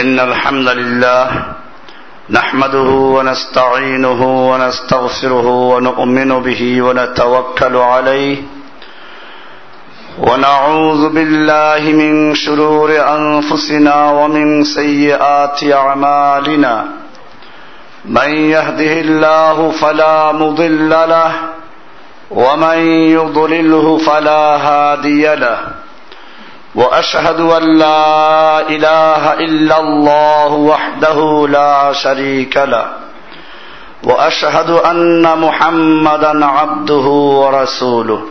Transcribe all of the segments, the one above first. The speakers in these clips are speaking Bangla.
إن الحمد لله نحمده ونستعينه ونستغفره ونؤمن به ونتوكل عليه ونعوذ بالله من شرور أنفسنا ومن سيئات أعمالنا من يهده الله فلا مضل له ومن يضلله فلا هادي له وأشهد أن لا إله إلا الله وحده لا شريك له وأشهد أن محمدا عبده ورسوله.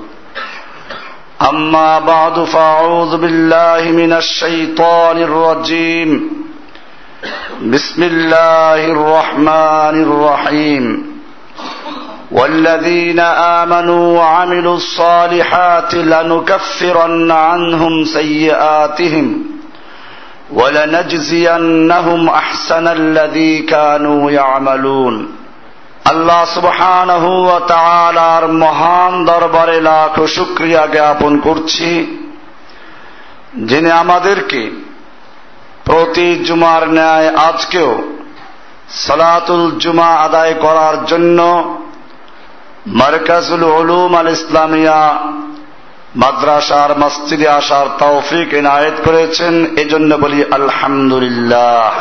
أما بعد فأعوذ بالله من الشيطان الرجيم. بسم الله الرحمن الرحيم. والذين امنوا وعملوا الصالحات لنكفرن عنهم سيئاتهم ولنجزينهم احسن الذي كانوا يعملون আল্লাহ সুবহানহ তাআলার মহান দরবারে লাখ শুকরিয়া জ্ঞাপন করছি যিনি আমাদেরকে প্রতি জুমার ন্যায় আজকেও সালাতুল জুমা আদায় করার জন্য মার্কাজুল উলুম আল ইসলামিয়া মাদ্রাসার মসজিদে আসার তৌফিক এনায়েত করেছেন, এজন্য বলি আলহামদুলিল্লাহ।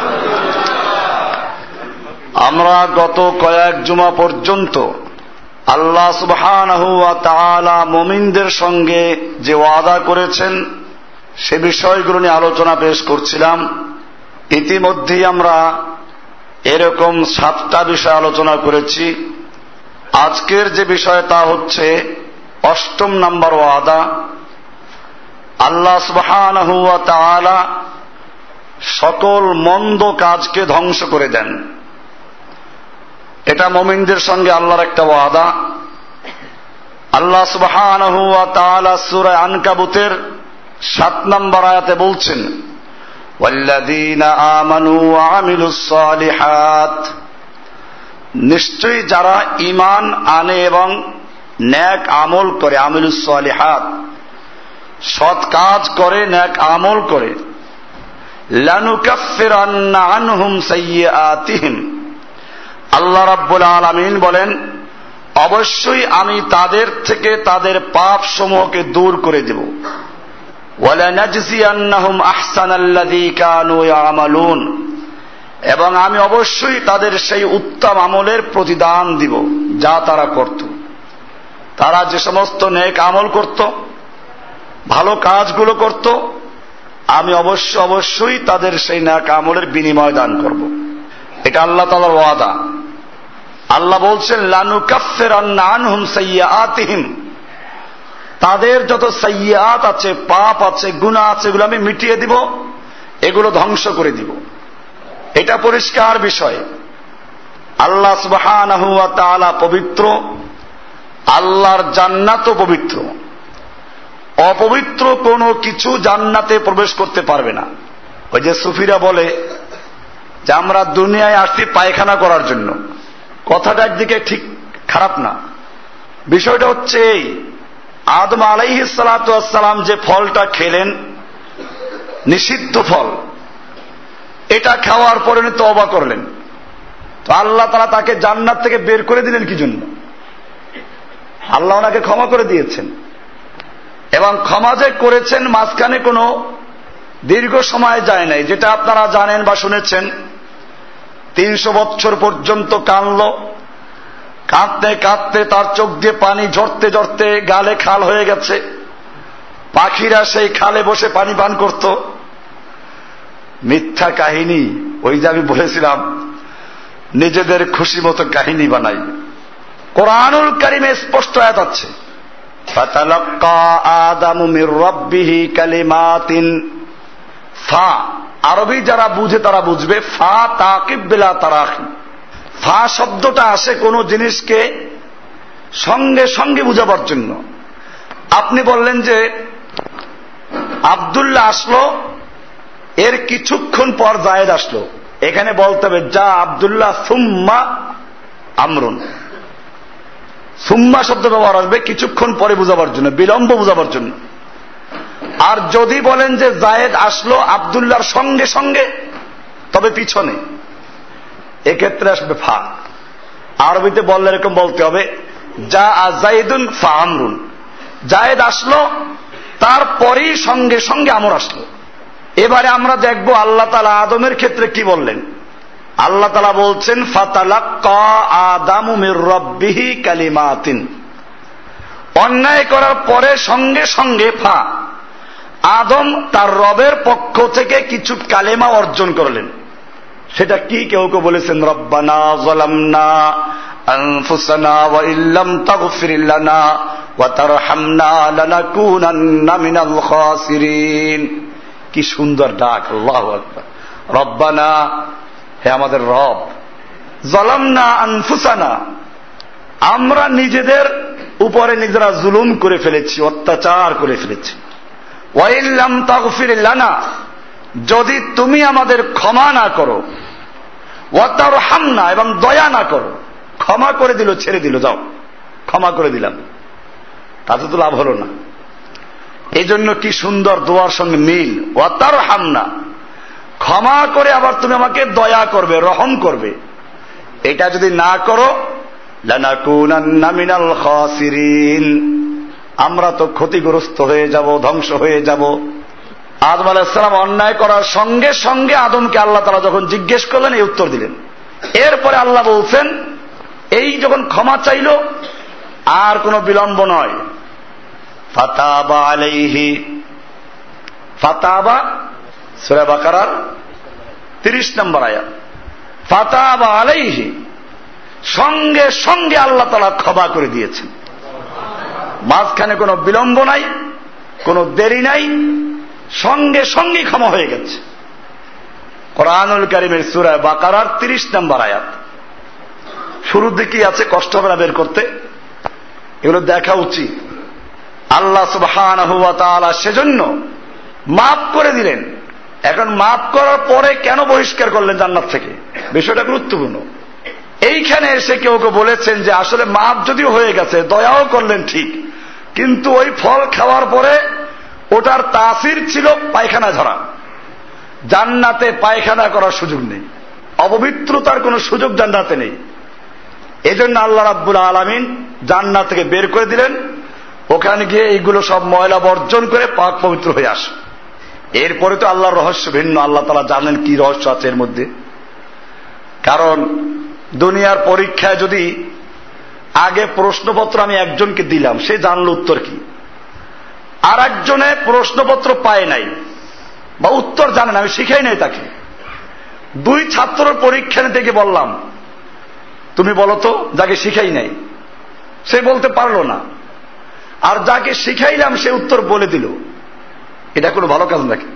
আমরা গত কয়েক জুমা পর্যন্ত আল্লাহ তাআলা মুমিনদের সঙ্গে যে ওয়াদা করেছেন, সে বিষয়গুলো নিয়ে আলোচনা পেশ করছিলাম। ইতিমধ্যেই আমরা এরকম সাতটা বিষয় আলোচনা করেছি। আজকের যে বিষয় তা হচ্ছে অষ্টম নম্বর ওয়াদা আল্লাহ সুবহানাহু ওয়া তাআলা সকল মন্দ কাজকে ধ্বংস করে দেন এটা মমিনদের সঙ্গে আল্লাহর একটা ওয়াদা আল্লাহ সুবহানাহু ওয়া তাআলা সূরা আনকাবুতের সাত নম্বর আয়াতে বলছেন والذين آمنوا وعملوا الصالحات নিশ্চয়ই যারা ইমান আনে এবং ন্যাক আমল করে, আমিলুস সালিহাত, সৎ কাজ করে, ন্যাক আমল করে আল্লাহ রাব্বুল আলামিন বলেন, অবশ্যই আমি তাদের থেকে তাদের পাপ সমূহকে দূর করে দেব। ওয়ালানাজজিয়ান্নাহুম আহসানাল্লাযী কানু ইয়ামালুন। এবং আমি অবশ্যই তাদের সেই উত্তম আমলের প্রতিদান দিব, যা তারা করত। তারা যে সমস্ত নেক আমল করত, ভালো কাজগুলো করত, আমি অবশ্য অবশ্যই তাদের সেই নেক আমলের বিনিময় দান করব। এটা আল্লাহ তালার ওয়াদা। আল্লাহ বলছেন লানু কাফের আনহুম সাইয়াতিহিম তাদের যত সৈয়াত আছে, পাপ আছে গুণা আছে, এগুলো আমি মিটিয়ে দিব, এগুলো ধ্বংস করে দিব। এটা পরিষ্কার বিষয়। আল্লাহ সুবহানাহু ওয়া পবিত্র, আল্লাহর জান্নাতও পবিত্র। অপবিত্র কোনো কিছু জান্নাতে প্রবেশ করতে পারবে না। ওই যে সুফিরা বলে যে, আমরা দুনিয়ায় আসছি পায়খানা করার জন্য। কথাটা একদিকে ঠিক খারাপ না। বিষয়টা হচ্ছে এই, আদম আলাইহি সালাম যে ফলটা খেলেন, নিষিদ্ধ ফল এটা খাওয়ার পরে উনি তবা করলেন। তো আল্লাহ তারা তাকে জান্নাত থেকে বের করে দিলেন কি জন্য আল্লাহ ওনাকে ক্ষমা করে দিয়েছেন। এবং ক্ষমা যে করেছেন মাঝখানে কোনো দীর্ঘ সময় যায় নাই। যেটা আপনারা জানেন বা শুনেছেন, তিনশো বছর পর্যন্ত কানল কাঁদতে কাঁদতে তার চোখ দিয়ে পানি ঝরতে ঝরতে গালে খাল হয়ে গেছে। পাখিরা সেই খালে বসে পানি পান করত। মিথ্যা কাহিনী, ওই যে আমি বলেছিলাম, নিজেদের খুশি মতো কাহিনী বানাই। কোরআনুল কারিমে স্পষ্ট আয়াত আছে ফা, আরবি যারা বুঝে তারা বুঝবে, ফা তাকিব তারাকি ফা শব্দটা আসে কোনো জিনিসকে সঙ্গে সঙ্গে বুঝাবার জন্য। আপনি বললেন যে আবদুল্লাহ আসলো এর কিছুক্ষণ পর জায়েদ আসলো। এখানে বলতে হবে যা আবদুল্লাহ সুম্মা আমরুন। সুম্মা শব্দ ব্যবহার আসবে কিছুক্ষণ পরে বুঝাবার জন্য, বিলম্ব বুঝাবার জন্য। আর যদি বলেন যে জায়েদ আসলো আবদুল্লাহর সঙ্গে সঙ্গে, তবে পিছনে। এক্ষেত্রে আসবে ফা। আরবিতে বললে এরকম বলতে হবে যা আজাইদুন ফা আমরুন। জায়েদ আসলো, তারপরেই সঙ্গে সঙ্গে আমর আসলো। এবারে আমরা দেখব আল্লাহ তালা আদমের ক্ষেত্রে কি বললেন। আল্লাহ তালা বলছেন, ফাতালাক্ক আদামুমির রব্বিহি কালিমাতিন। অন্যায় করার পরে সঙ্গে সঙ্গে ফা, আদম তার রবের পক্ষ থেকে কিছু কালেমা অর্জন করলেন। সেটা কি কেউ কেউ বলেছেন, রব্বানা জলামনা আনফুসানা ওয়া ইল্লাম তাগফির লানা ওয়া তারহামনা লানাকুনান্না মিনাল খাসিরিন। কি সুন্দর ডাক, আল্লাহ আকবার। রব্বানা, হে আমাদের রব, জলামনা আনফুসানা, আমরা নিজেদের উপরে নিজেরা জুলুম করে ফেলেছি, অত্যাচার করে ফেলেছি। ওয়াইল্লাম তাগফির লানা, যদি তুমি আমাদের ক্ষমা না করো ওয়াতার হামনা এবং দয়া না করো, ক্ষমা করে দিল, ছেড়ে দিল, যাও। ক্ষমা করে দিলাম। তাতে তো লাভ হলো না। এই জন্য কি সুন্দর দোয়ার সঙ্গে মিল? ওয়াতার হামনা ক্ষমা করে আবার তুমি আমাকে দয়া করবে, রহম করবে। এটা যদি না করো আমরা তো ক্ষতিগ্রস্ত হয়ে যাব, ধ্বংস হয়ে যাব। আদম আলাহিসাম অন্যায় করার সঙ্গে সঙ্গে আদমকে আল্লাহ তারা যখন জিজ্ঞেস করলেন, এই উত্তর দিলেন। এরপরে আল্লাহ বলছেন, এই যখন ক্ষমা চাইল, আর কোনো বিলম্ব নয়। ফাতাবা আলাইহি। ফাতাবা সুরা বাকারার তিরিশ নম্বর আয়াত। ফাতাবা আলাইহি। সঙ্গে সঙ্গে আল্লাহ তালা ক্ষমা করে দিয়েছেন। মাঝখানে কোনো বিলম্ব নাই, কোনো দেরি নাই, সঙ্গে সঙ্গে ক্ষমা হয়ে গেছে। কোরআনুল করিমের সুরায় বাকারার তিরিশ নম্বর আয়াত। শুরুর দিকেই আছে কষ্ট না বের করতে। এগুলো দেখা উচিত। আল্লাহ সুবহান সেজন্য মাফ করে দিলেন। এখন মাফ করার পরে কেন বহিষ্কার করলেন জান্নাত থেকে? বিষয়টা গুরুত্বপূর্ণ। এইখানে এসে কেউ কেউ বলেছেন যে আসলে মাপ যদিও হয়ে গেছে, দয়াও করলেন ঠিক। কিন্তু ওই ফল খাওয়ার পরে ওটার তাসির ছিল পায়খানা ঝরা জান্নাতে পায়খানা করার সুযোগ নেই। অপবিত্রতার কোনো সুযোগ জান্নাতে নেই। এজন্য আল্লাহ রাব্বুল আলমিন জান্নাত থেকে বের করে দিলেন। ওখানে গিয়ে এইগুলো সব ময়লা বর্জন করে পাক পবিত্র হয়ে আস। এরপরে তো আল্লাহর রহস্য ভিন্ন, আল্লাহ তালা জানেন কি রহস্য আছে এর মধ্যে। কারণ দুনিয়ার পরীক্ষায় যদি আগে প্রশ্নপত্র আমি একজনকে দিলাম, সে জানল উত্তর কি। আর একজনে প্রশ্নপত্র পায় নাই বা উত্তর জানে না, আমি শিখাই নাই তাকে। দুই ছাত্র পরীক্ষা থেকে বললাম, তুমি বলো তো, যাকে শিখাই নাই, সে বলতে পারল না। আর যাকে শিখাইলাম, সে উত্তর বলে দিল। এটা কোনো ভালো কাজ নাকি?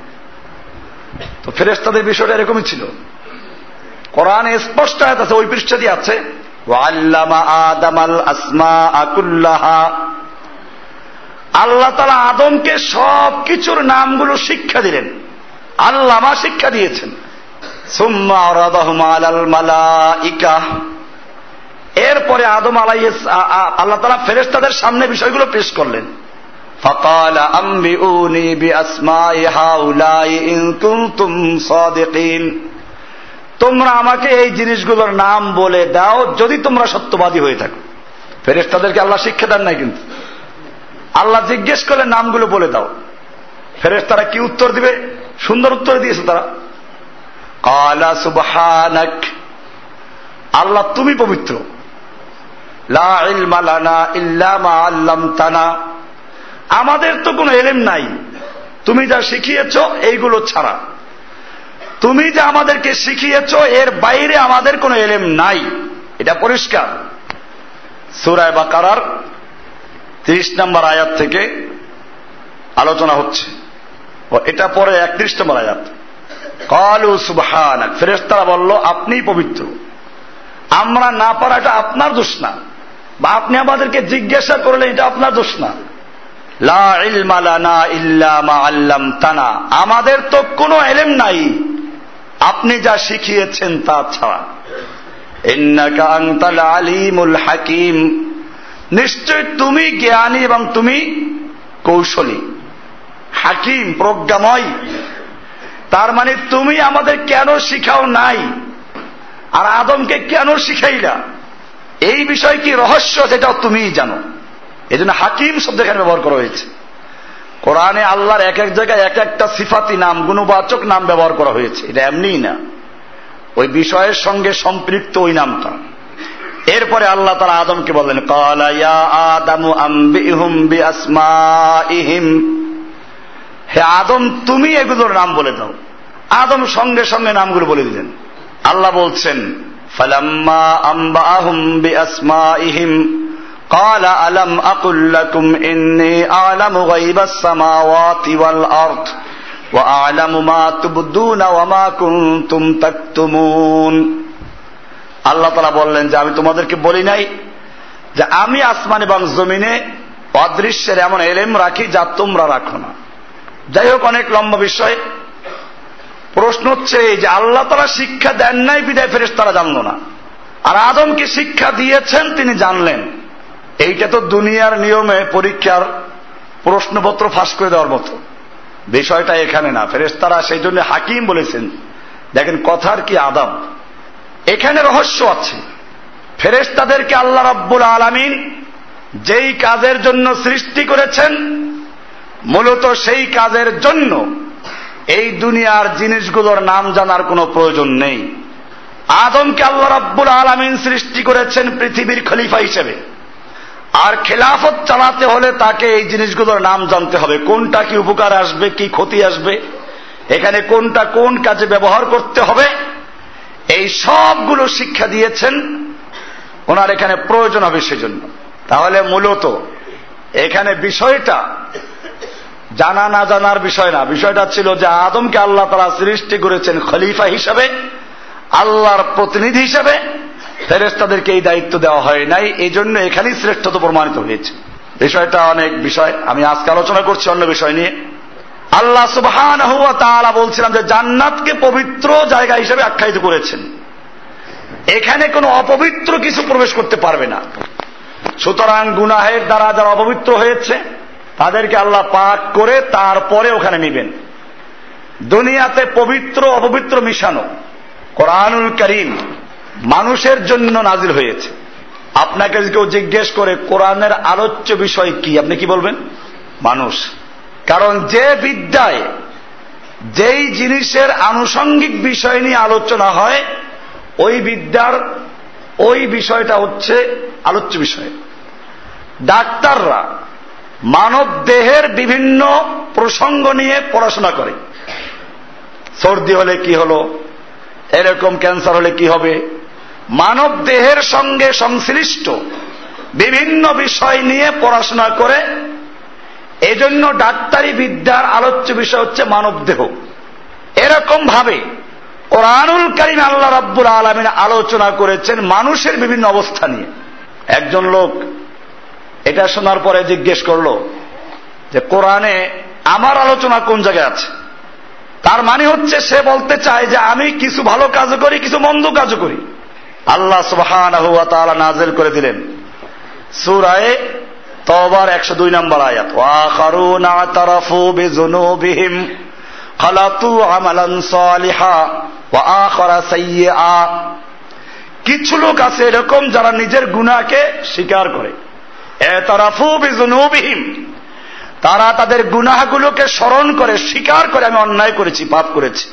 তো ফেরেস্তাদের বিষয়টা এরকমই ছিল। কোরআনে স্পষ্ট আছে, ওই পৃষ্ঠা দিয়ে আছে আল্লাহ তালা আদমকে সব কিছুর নামগুলো শিক্ষা দিলেন। আল্লামা শিক্ষা দিয়েছেন। এরপরে আদম আলাই আল্লাহ তালা ফেরেস্তাদের সামনে বিষয়গুলো পেশ করলেন فقال أنبئوني بأسماء هؤلاء إن كنتم صادقين তোমরা আমাকে এই জিনিসগুলোর নাম বলে দাও যদি তোমরা সত্যবাদী হয়ে থাকো ফেরেস্তাদেরকে আল্লাহ শিক্ষা দেন নাই কিন্তু আল্লাহ জিজ্ঞেস করলে নামগুলো বলে দাও ফেরেস্তারা কি উত্তর দিবে সুন্দর উত্তর দিয়েছে তারা কালা সুবহানাক আল্লাহ তুমি পবিত্র লা আমাদের তো কোনো এলেম নাই। তুমি যা শিখিয়েছ এইগুলো ছাড়া। তুমি যা আমাদেরকে শিখিয়েছ এর বাইরে আমাদের কোনো এলেম নাই। এটা পরিষ্কার। সুরায় বা কারার তিরিশ নম্বর আয়াত থেকে আলোচনা হচ্ছে। এটা পরে একত্রিশ নম্বর আয়াত। কলু সুবহান ফেরেস্তারা বলল, আপনিই পবিত্র। আমরা না পারাটা আপনার দোষ না। বা আপনি আমাদেরকে জিজ্ঞাসা করলে এটা আপনার দোষ না। তানা আমাদের তো কোনো এলেম নাই। আপনি যা শিখিয়েছেন তা ছাড়া। হাকিম। নিশ্চয় তুমি জ্ঞানী এবং তুমি কৌশলী। হাকিম, প্রজ্ঞাময়। তার মানে তুমি আমাদের কেন শিখাও নাই? আর আদমকে কেন শিখাইলা? এই বিষয় কি রহস্য সেটাও তুমিই জানো? এই জন্য হাকিম শব্দ এখানে ব্যবহার করা হয়েছে। কোরআনে আল্লাহর এক এক জায়গায় এক একটা সিফাতি নাম, গুণবাচক নাম ব্যবহার করা হয়েছে। এটা এমনিই না। ওই বিষয়ের সঙ্গে সম্পৃক্ত ওই নামটা। এরপরে আল্লাহ তারা আদমকে বললেন হে আদম, তুমি এগুলোর নাম বলে দাও। আদম সঙ্গে সঙ্গে নামগুলো বলে দিলেন। আল্লাহ বলছেন ফালাম্মা আম্বাহুম বিআসমাইহিম قال ألم أقل لكم إني أعلم غيب السماوات والأرض وأعلم ما تبدون وما كنتم تكتمون আল্লাহ তালা বললেন যে আমি তোমাদেরকে বলি নাই যে আমি আসমান এবং জমিনে অদৃশ্যের এমন এলেম রাখি যা তোমরা রাখো না যাই হোক অনেক লম্বা বিষয় প্রশ্ন হচ্ছে এই যে আল্লাহ তারা শিক্ষা দেন নাই, বিদায় ফেরেস তারা জানলো না। আর আদমকে শিক্ষা দিয়েছেন তিনি জানলেন। এইটা তো দুনিয়ার নিয়মে পরীক্ষার প্রশ্নপত্র ফাঁস করে দেওয়ার মতো। বিষয়টা এখানে না। ফেরেস্তারা সেই জন্য হাকিম বলেছেন, দেখেন কথার কি আদাব। এখানে রহস্য আছে। ফেরেস্তাদেরকে আল্লাহ রব্বুল আলমিন যেই কাজের জন্য সৃষ্টি করেছেন, মূলত সেই কাজের জন্য এই দুনিয়ার জিনিসগুলোর নাম জানার কোনো প্রয়োজন নেই। আদমকে আল্লাহ রব্বুল আলমিন সৃষ্টি করেছেন পৃথিবীর খলিফা হিসেবে। আর খেলাফত চালাতে হলে তাকে এই জিনিসগুলোর নাম জানতে হবে। কোনটা কি উপকার আসবে, কি ক্ষতি আসবে, এখানে কোনটা কোন কাজে ব্যবহার করতে হবে, এই সবগুলো শিক্ষা দিয়েছেন। ওনার এখানে প্রয়োজন হবে সেজন্য। তাহলে মূলত এখানে বিষয়টা জানা না জানার বিষয় না। বিষয়টা ছিল যে আদমকে আল্লাহ তারা সৃষ্টি করেছেন খলিফা হিসাবে, আল্লাহর প্রতিনিধি হিসাবে। ফেরেস্তাদেরকে এই দায়িত্ব দেওয়া হয় নাই এই জন্য এখানেই শ্রেষ্ঠতা প্রমাণিত হয়েছে। বিষয়টা অনেক বিষয়, আমি আজকে আলোচনা করছি অন্য বিষয় নিয়ে। আল্লাহ সুবহান বলছিলাম যে জান্নাতকে পবিত্র জায়গা হিসেবে আখ্যায়িত করেছেন। এখানে কোনো অপবিত্র কিছু প্রবেশ করতে পারবে না। সুতরাং গুনাহের দ্বারা যারা অপবিত্র হয়েছে তাদেরকে আল্লাহ পাক করে তারপরে ওখানে নিবেন। দুনিয়াতে পবিত্র, অপবিত্র মিশানো কোরআনুল করিম মানুষের জন্য নাজিল হয়েছে। আপনাকে কেউ জিজ্ঞেস করে, কোরআনের আলোচ্য বিষয় কি, আপনি কি বলবেন? মানুষ। কারণ যে বিদ্যায়, যেই জিনিসের আনুষঙ্গিক বিষয় নিয়ে আলোচনা হয়, ওই বিদ্যার, ওই বিষয়টা হচ্ছে আলোচ্য বিষয়। ডাক্তাররা মানব দেহের বিভিন্ন প্রসঙ্গ নিয়ে পড়াশোনা করে। সর্দি হলে কি হলো? এরকম ক্যান্সার হলে কি হবে? মানব দেহের সঙ্গে সংশ্লিষ্ট বিভিন্ন বিষয় নিয়ে পড়াশোনা করে। এজন্য ডাক্তারি বিদ্যার আলোচ্য বিষয় হচ্ছে মানব দেহ। এরকম ভাবে কোরআনুল কারিম আল্লাহ রাব্বুল আলমিন আলোচনা করেছেন মানুষের বিভিন্ন অবস্থা নিয়ে। একজন লোক এটা শোনার পরে জিজ্ঞেস করল যে, কোরআনে আমার আলোচনা কোন জায়গায় আছে? তার মানে হচ্ছে সে বলতে চায় যে, আমি কিছু ভালো কাজ করি, কিছু মন্দ কাজ করি। আল্লাহ সুবহান নাজেল করে দিলেন। সুরায় তবার একশো দুই নম্বর আয়াত। কিছু লোক আছে এরকম যারা নিজের গুনাহকে স্বীকার করে। তারা তাদের গুনাহগুলোকে স্মরণ করে, স্বীকার করে, আমি অন্যায় করেছি, পাপ করেছি।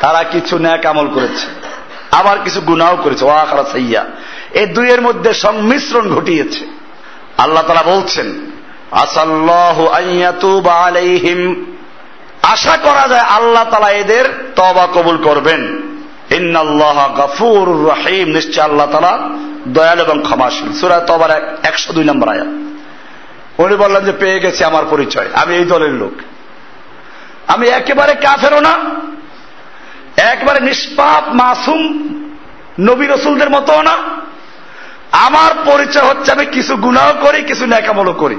তারা কিছু ন্যাক আমল করেছে, আবার কিছু গুনাও করেছে। ওয়াখারা সাইয়া। এই দুইয়ের মধ্যে সংমিশ্রণ ঘটিয়েছে। আল্লাহ তারা বলছেন আলাইহিম। আশা করা যায় আল্লাহ তালা এদের তবা কবুল করবেন। ইন্নাল্লাহ গাফুর নিশ্চয় আল্লাহ তালা দয়াল এবং সুরা একশো দুই নম্বর উনি বললেন যে, পেয়ে গেছে আমার পরিচয়। আমি এই দলের লোক। আমি একেবারে কাফেরও না। একবারে নিষ্পাপ, মাসুম নবী রসুলদের মতো না। আমার পরিচয় হচ্ছে আমি কিছু গুণাও করি, কিছু ন্যাকামলও করি।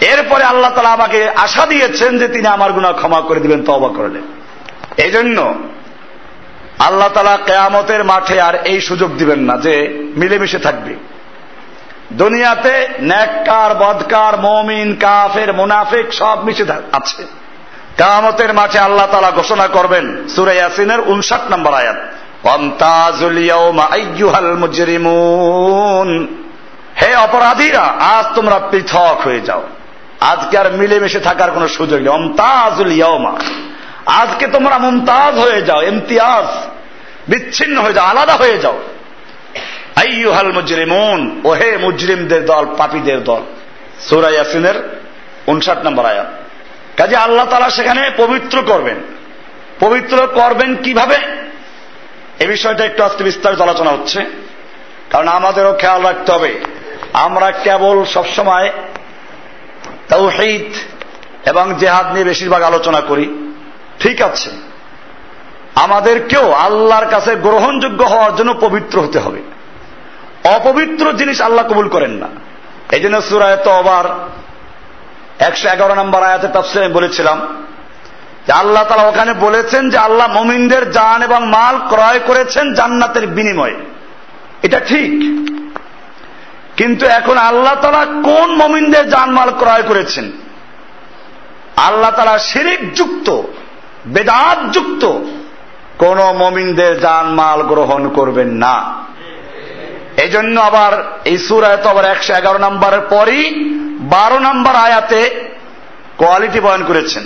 এরপরে আল্লাহ তালা আমাকে আশা দিয়েছেন যে তিনি আমার গুণা ক্ষমা করে দিবেন তবা করলে। এই জন্য আল্লাহ তালা কেয়ামতের মাঠে আর এই সুযোগ দিবেন না যে মিলেমিশে থাকবে। দুনিয়াতে ন্যাক্কার বদকার, মমিন, কাফের, মুনাফিক সব মিশে আছে। কামতের মাঠে আল্লাহ তালা ঘোষণা করবেন সুরে ইয়াসিনের উনষাট নম্বর আয়াত হে অপরাধীরা, আজ তোমরা পৃথক হয়ে যাও। আজকে আর মিলেমিশে থাকার কোন সুযোগ নেই। অমতাজুল ইয়মা আজকে তোমরা মুমতাজ হয়ে যাও, ইমতিয়াজ, বিচ্ছিন্ন হয়ে যাও, আলাদা হয়ে যাও। আইয়ুহাল মুজরিমুন ও হে মুজরিমদের দল, পাপীদের দল। সুরা ইয়াসিনের উনষাট নম্বর আয়াত। কাজে আল্লাহ তালা সেখানে পবিত্র করবেন। পবিত্র করবেন কীভাবে? এ বিষয়টা একটু আজকে বিস্তারিত আলোচনা হচ্ছে। কারণ আমাদেরও খেয়াল রাখতে হবে। আমরা কেবল সবসময় তৌহিদ এবং জেহাদ নিয়ে বেশিরভাগ আলোচনা করি। ঠিক আছে। আমাদেরকেও আল্লাহর কাছে গ্রহণযোগ্য হওয়ার জন্য পবিত্র হতে হবে। অপবিত্র জিনিস আল্লাহ কবুল করেন না। এই জন্য সুরায় তো আবার একশো এগারো নম্বর আয়াতে তফসিল আমি বলেছিলাম যে আল্লাহ তালা ওখানে বলেছেন যে আল্লাহ মমিনদের জান এবং মাল ক্রয় করেছেন জান্নাতের বিনিময়ে। এটা ঠিক। কিন্তু এখন আল্লাহ তালা কোন মমিনদের জানমাল ক্রয় করেছেন? আল্লাহ তালা শিরিক যুক্ত। বেদাত যুক্ত। কোন মমিনদের জানমাল গ্রহণ করবেন না। এই জন্য আবার এই সুরায় তো আবার একশো এগারো নম্বরের পরই বারো নম্বর আয়াতে কোয়ালিটি বয়ন করেছেন।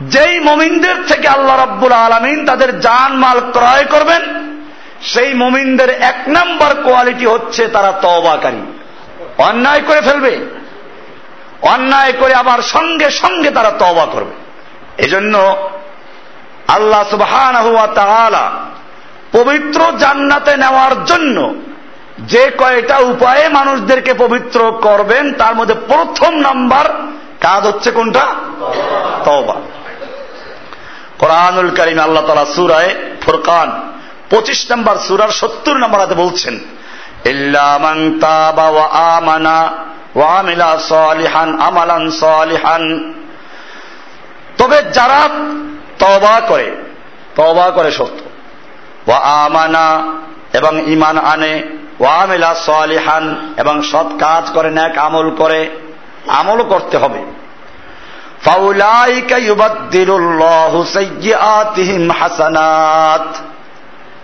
যেই মমিনদের থেকে আল্লাহ রব্বুল আলমিন তাদের জান মাল ক্রয় করবেন, সেই মমিনদের এক নম্বর কোয়ালিটি হচ্ছে তারা তবাকারী অন্যায় করে ফেলবে। অন্যায় করে আবার সঙ্গে সঙ্গে তারা তবা করবে। এজন্য আল্লাহ সুবহান পবিত্র জান্নাতে নেওয়ার জন্য যে কয়টা উপায়ে মানুষদেরকে পবিত্র করবেন, তার মধ্যে প্রথম নাম্বার কাজ হচ্ছে কোনটা? তবা কোরআনুল করিম আল্লাহ তালা সুরায় ফুরকান পঁচিশ নম্বর সুরার সত্তর নম্বর হাতে বলছেন আমানা ওয়ামিলা সলিহান, আমালান সলিহান। তবে যারা তবা করে তবা করে সত্য। ওয়া আমানা, এবং ইমান আনে। ওয়ামিলা সলিহান, এবং সৎ কাজ করে, ন্যাক আমল করে, আমল করতে হবে।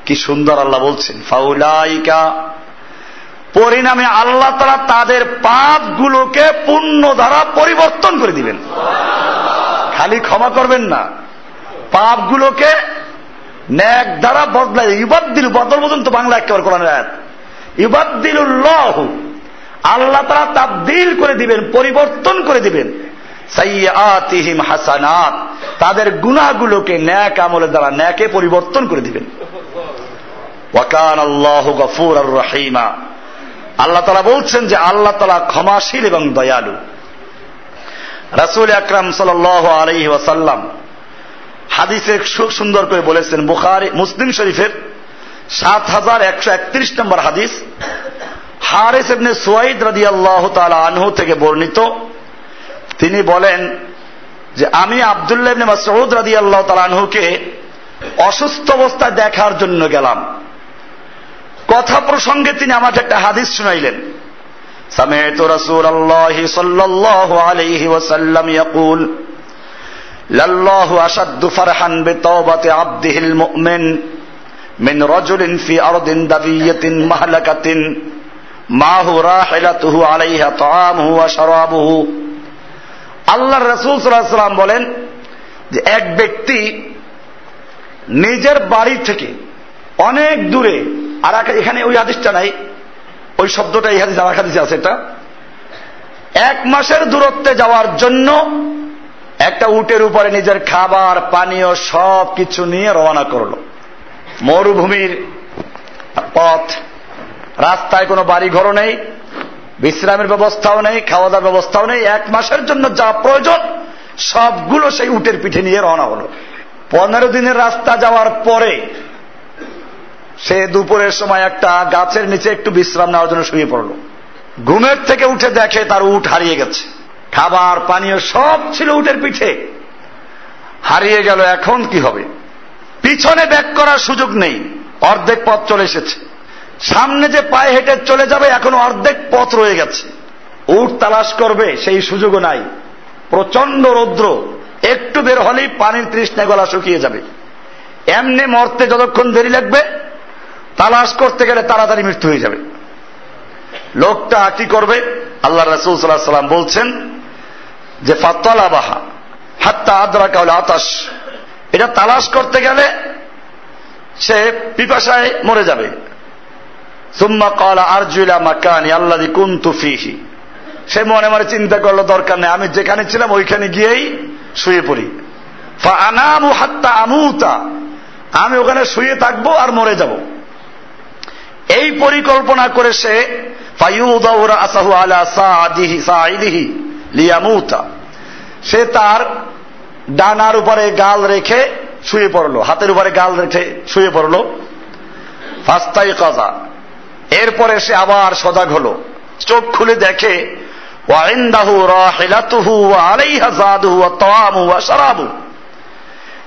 কি সুন্দর আল্লাহ বলছেন, ফাউলাইকা পরিণামে আল্লাহ তারা তাদের পাপগুলোকে পূর্ণ দ্বারা পরিবর্তন করে দিবেন। খালি ক্ষমা করবেন না। পাপগুলোকে ন্যাক দ্বারা বদলাই ইবাদ্দিল বদল পর্যন্ত বাংলা একেবারে কোরআনের আয়াত। ইবাদ্দিলুল্লাহ আল্লাহ তারা তাবদিল করে দিবেন, পরিবর্তন করে দিবেন। সাইয়াতিহিম হাসানাত। তাদের গুনাহগুলোকে ন্যাক আমলের দ্বারা ন্যাকে পরিবর্তন করে দিবেন। ওয়াকান আল্লাহ গফুর আর রহিমা। আল্লাহ তালা বলছেন যে আল্লাহ তালা ক্ষমাশীল এবং দয়ালু। রাসুল আকরাম সাল আলহি ওয়াসাল্লাম হাদিসে খুব সুন্দর করে বলেছেন, বুখারি, মুসলিম শরীফের সাত হাজার একশো একত্রিশ নম্বর হাদিস। হারেস এমনি সোয়াইদ রাদি আল্লাহ আনহু থেকে বর্ণিত। তিনি বলেন যে, আমি আবদুল্লাহ মাসউদ রাদি আল্লাহ আনহুকে অসুস্থ অবস্থায় দেখার জন্য গেলাম। কথা প্রসঙ্গে তিনি আমাকে একটা হাদিস শুনাইলেন سمعت رسول الله صلى الله عليه وسلم يقول لله أشد فرحا بتوبة عبده المؤمن من رجل في أرض دبية مهلكة معه راحلته عليها طعامه وشرابه আল্লাহ রসুল সাল্লাম বলেন যে এক ব্যক্তি নিজের বাড়ি থেকে অনেক দূরে আর এখানে ওই হাদিসটা নাই। ওই শব্দটা এই হাদিস আমার হাদিসে আছে এটা। এক মাসের দূরত্বে যাওয়ার জন্য একটা উটের উপরে নিজের খাবার, পানীয় সব কিছু নিয়ে রওনা করল। মরুভূমির পথ, রাস্তায় কোনো বাড়ি ঘরও নেই, বিশ্রামের ব্যবস্থাও নেই খাওয়া দাওয়ার ব্যবস্থাও নেই। এক মাসের জন্য যা প্রয়োজন, সবগুলো সেই উটের পিঠে নিয়ে রওনা হলো। পনেরো দিনের রাস্তা যাওয়ার পরে সে দুপুরের সময় একটা গাছের নিচে একটু বিশ্রাম নেওয়ার জন্য শুয়ে পড়ল। ঘুমের থেকে উঠে দেখে তার উঠ হারিয়ে গেছে। খাবার, পানীয় সব ছিল উটের পিঠে। হারিয়ে গেল, এখন কি হবে? পিছনে ব্যাক করার সুযোগ নেই। অর্ধেক পথ চলে এসেছে। সামনে যে পায়ে হেঁটে চলে যাবে, এখন অর্ধেক পথ রয়ে গেছে। উট তালাশ করবে, সেই সুযোগও নাই। প্রচণ্ড রৌদ্র। একটু বের হলেই পানির তৃষ্ণা গলা শুকিয়ে যাবে। এমনি মরতে যতক্ষণ দেরি লাগবে তালাশ করতে গেলে তাড়াতাড়ি মৃত্যু হয়ে যাবে। লোকটা কি করবে? আল্লাহ রসুল সাল্লাহ সাল্লাম বলছেন যে ফাতলা বাহা হাত্তা আদ্রা কাউলে আতাস এটা তালাশ করতে গেলে সে পিপাসায় মরে যাবে। সুম্মা কলা আরজুলা মাকানি আল্লাদি কুন্তু ফিহি। সে মনে মনে চিন্তা করল, দরকার নেই, আমি যেখানে ছিলাম ওইখানে গিয়েই শুয়ে পড়ি। আনামু হাত্তা আমুতা। আমি ওখানে শুয়ে থাকব আর মরে যাব। এই পরিকল্পনা করে সে সে তার ডানার উপরে গাল রেখে শুয়ে পড়ল, হাতের উপরে গাল রেখে শুয়ে পড়ল। ফাস্তাই কাজা এরপরে সে আবার সজাগ হলো। চোখ খুলে দেখে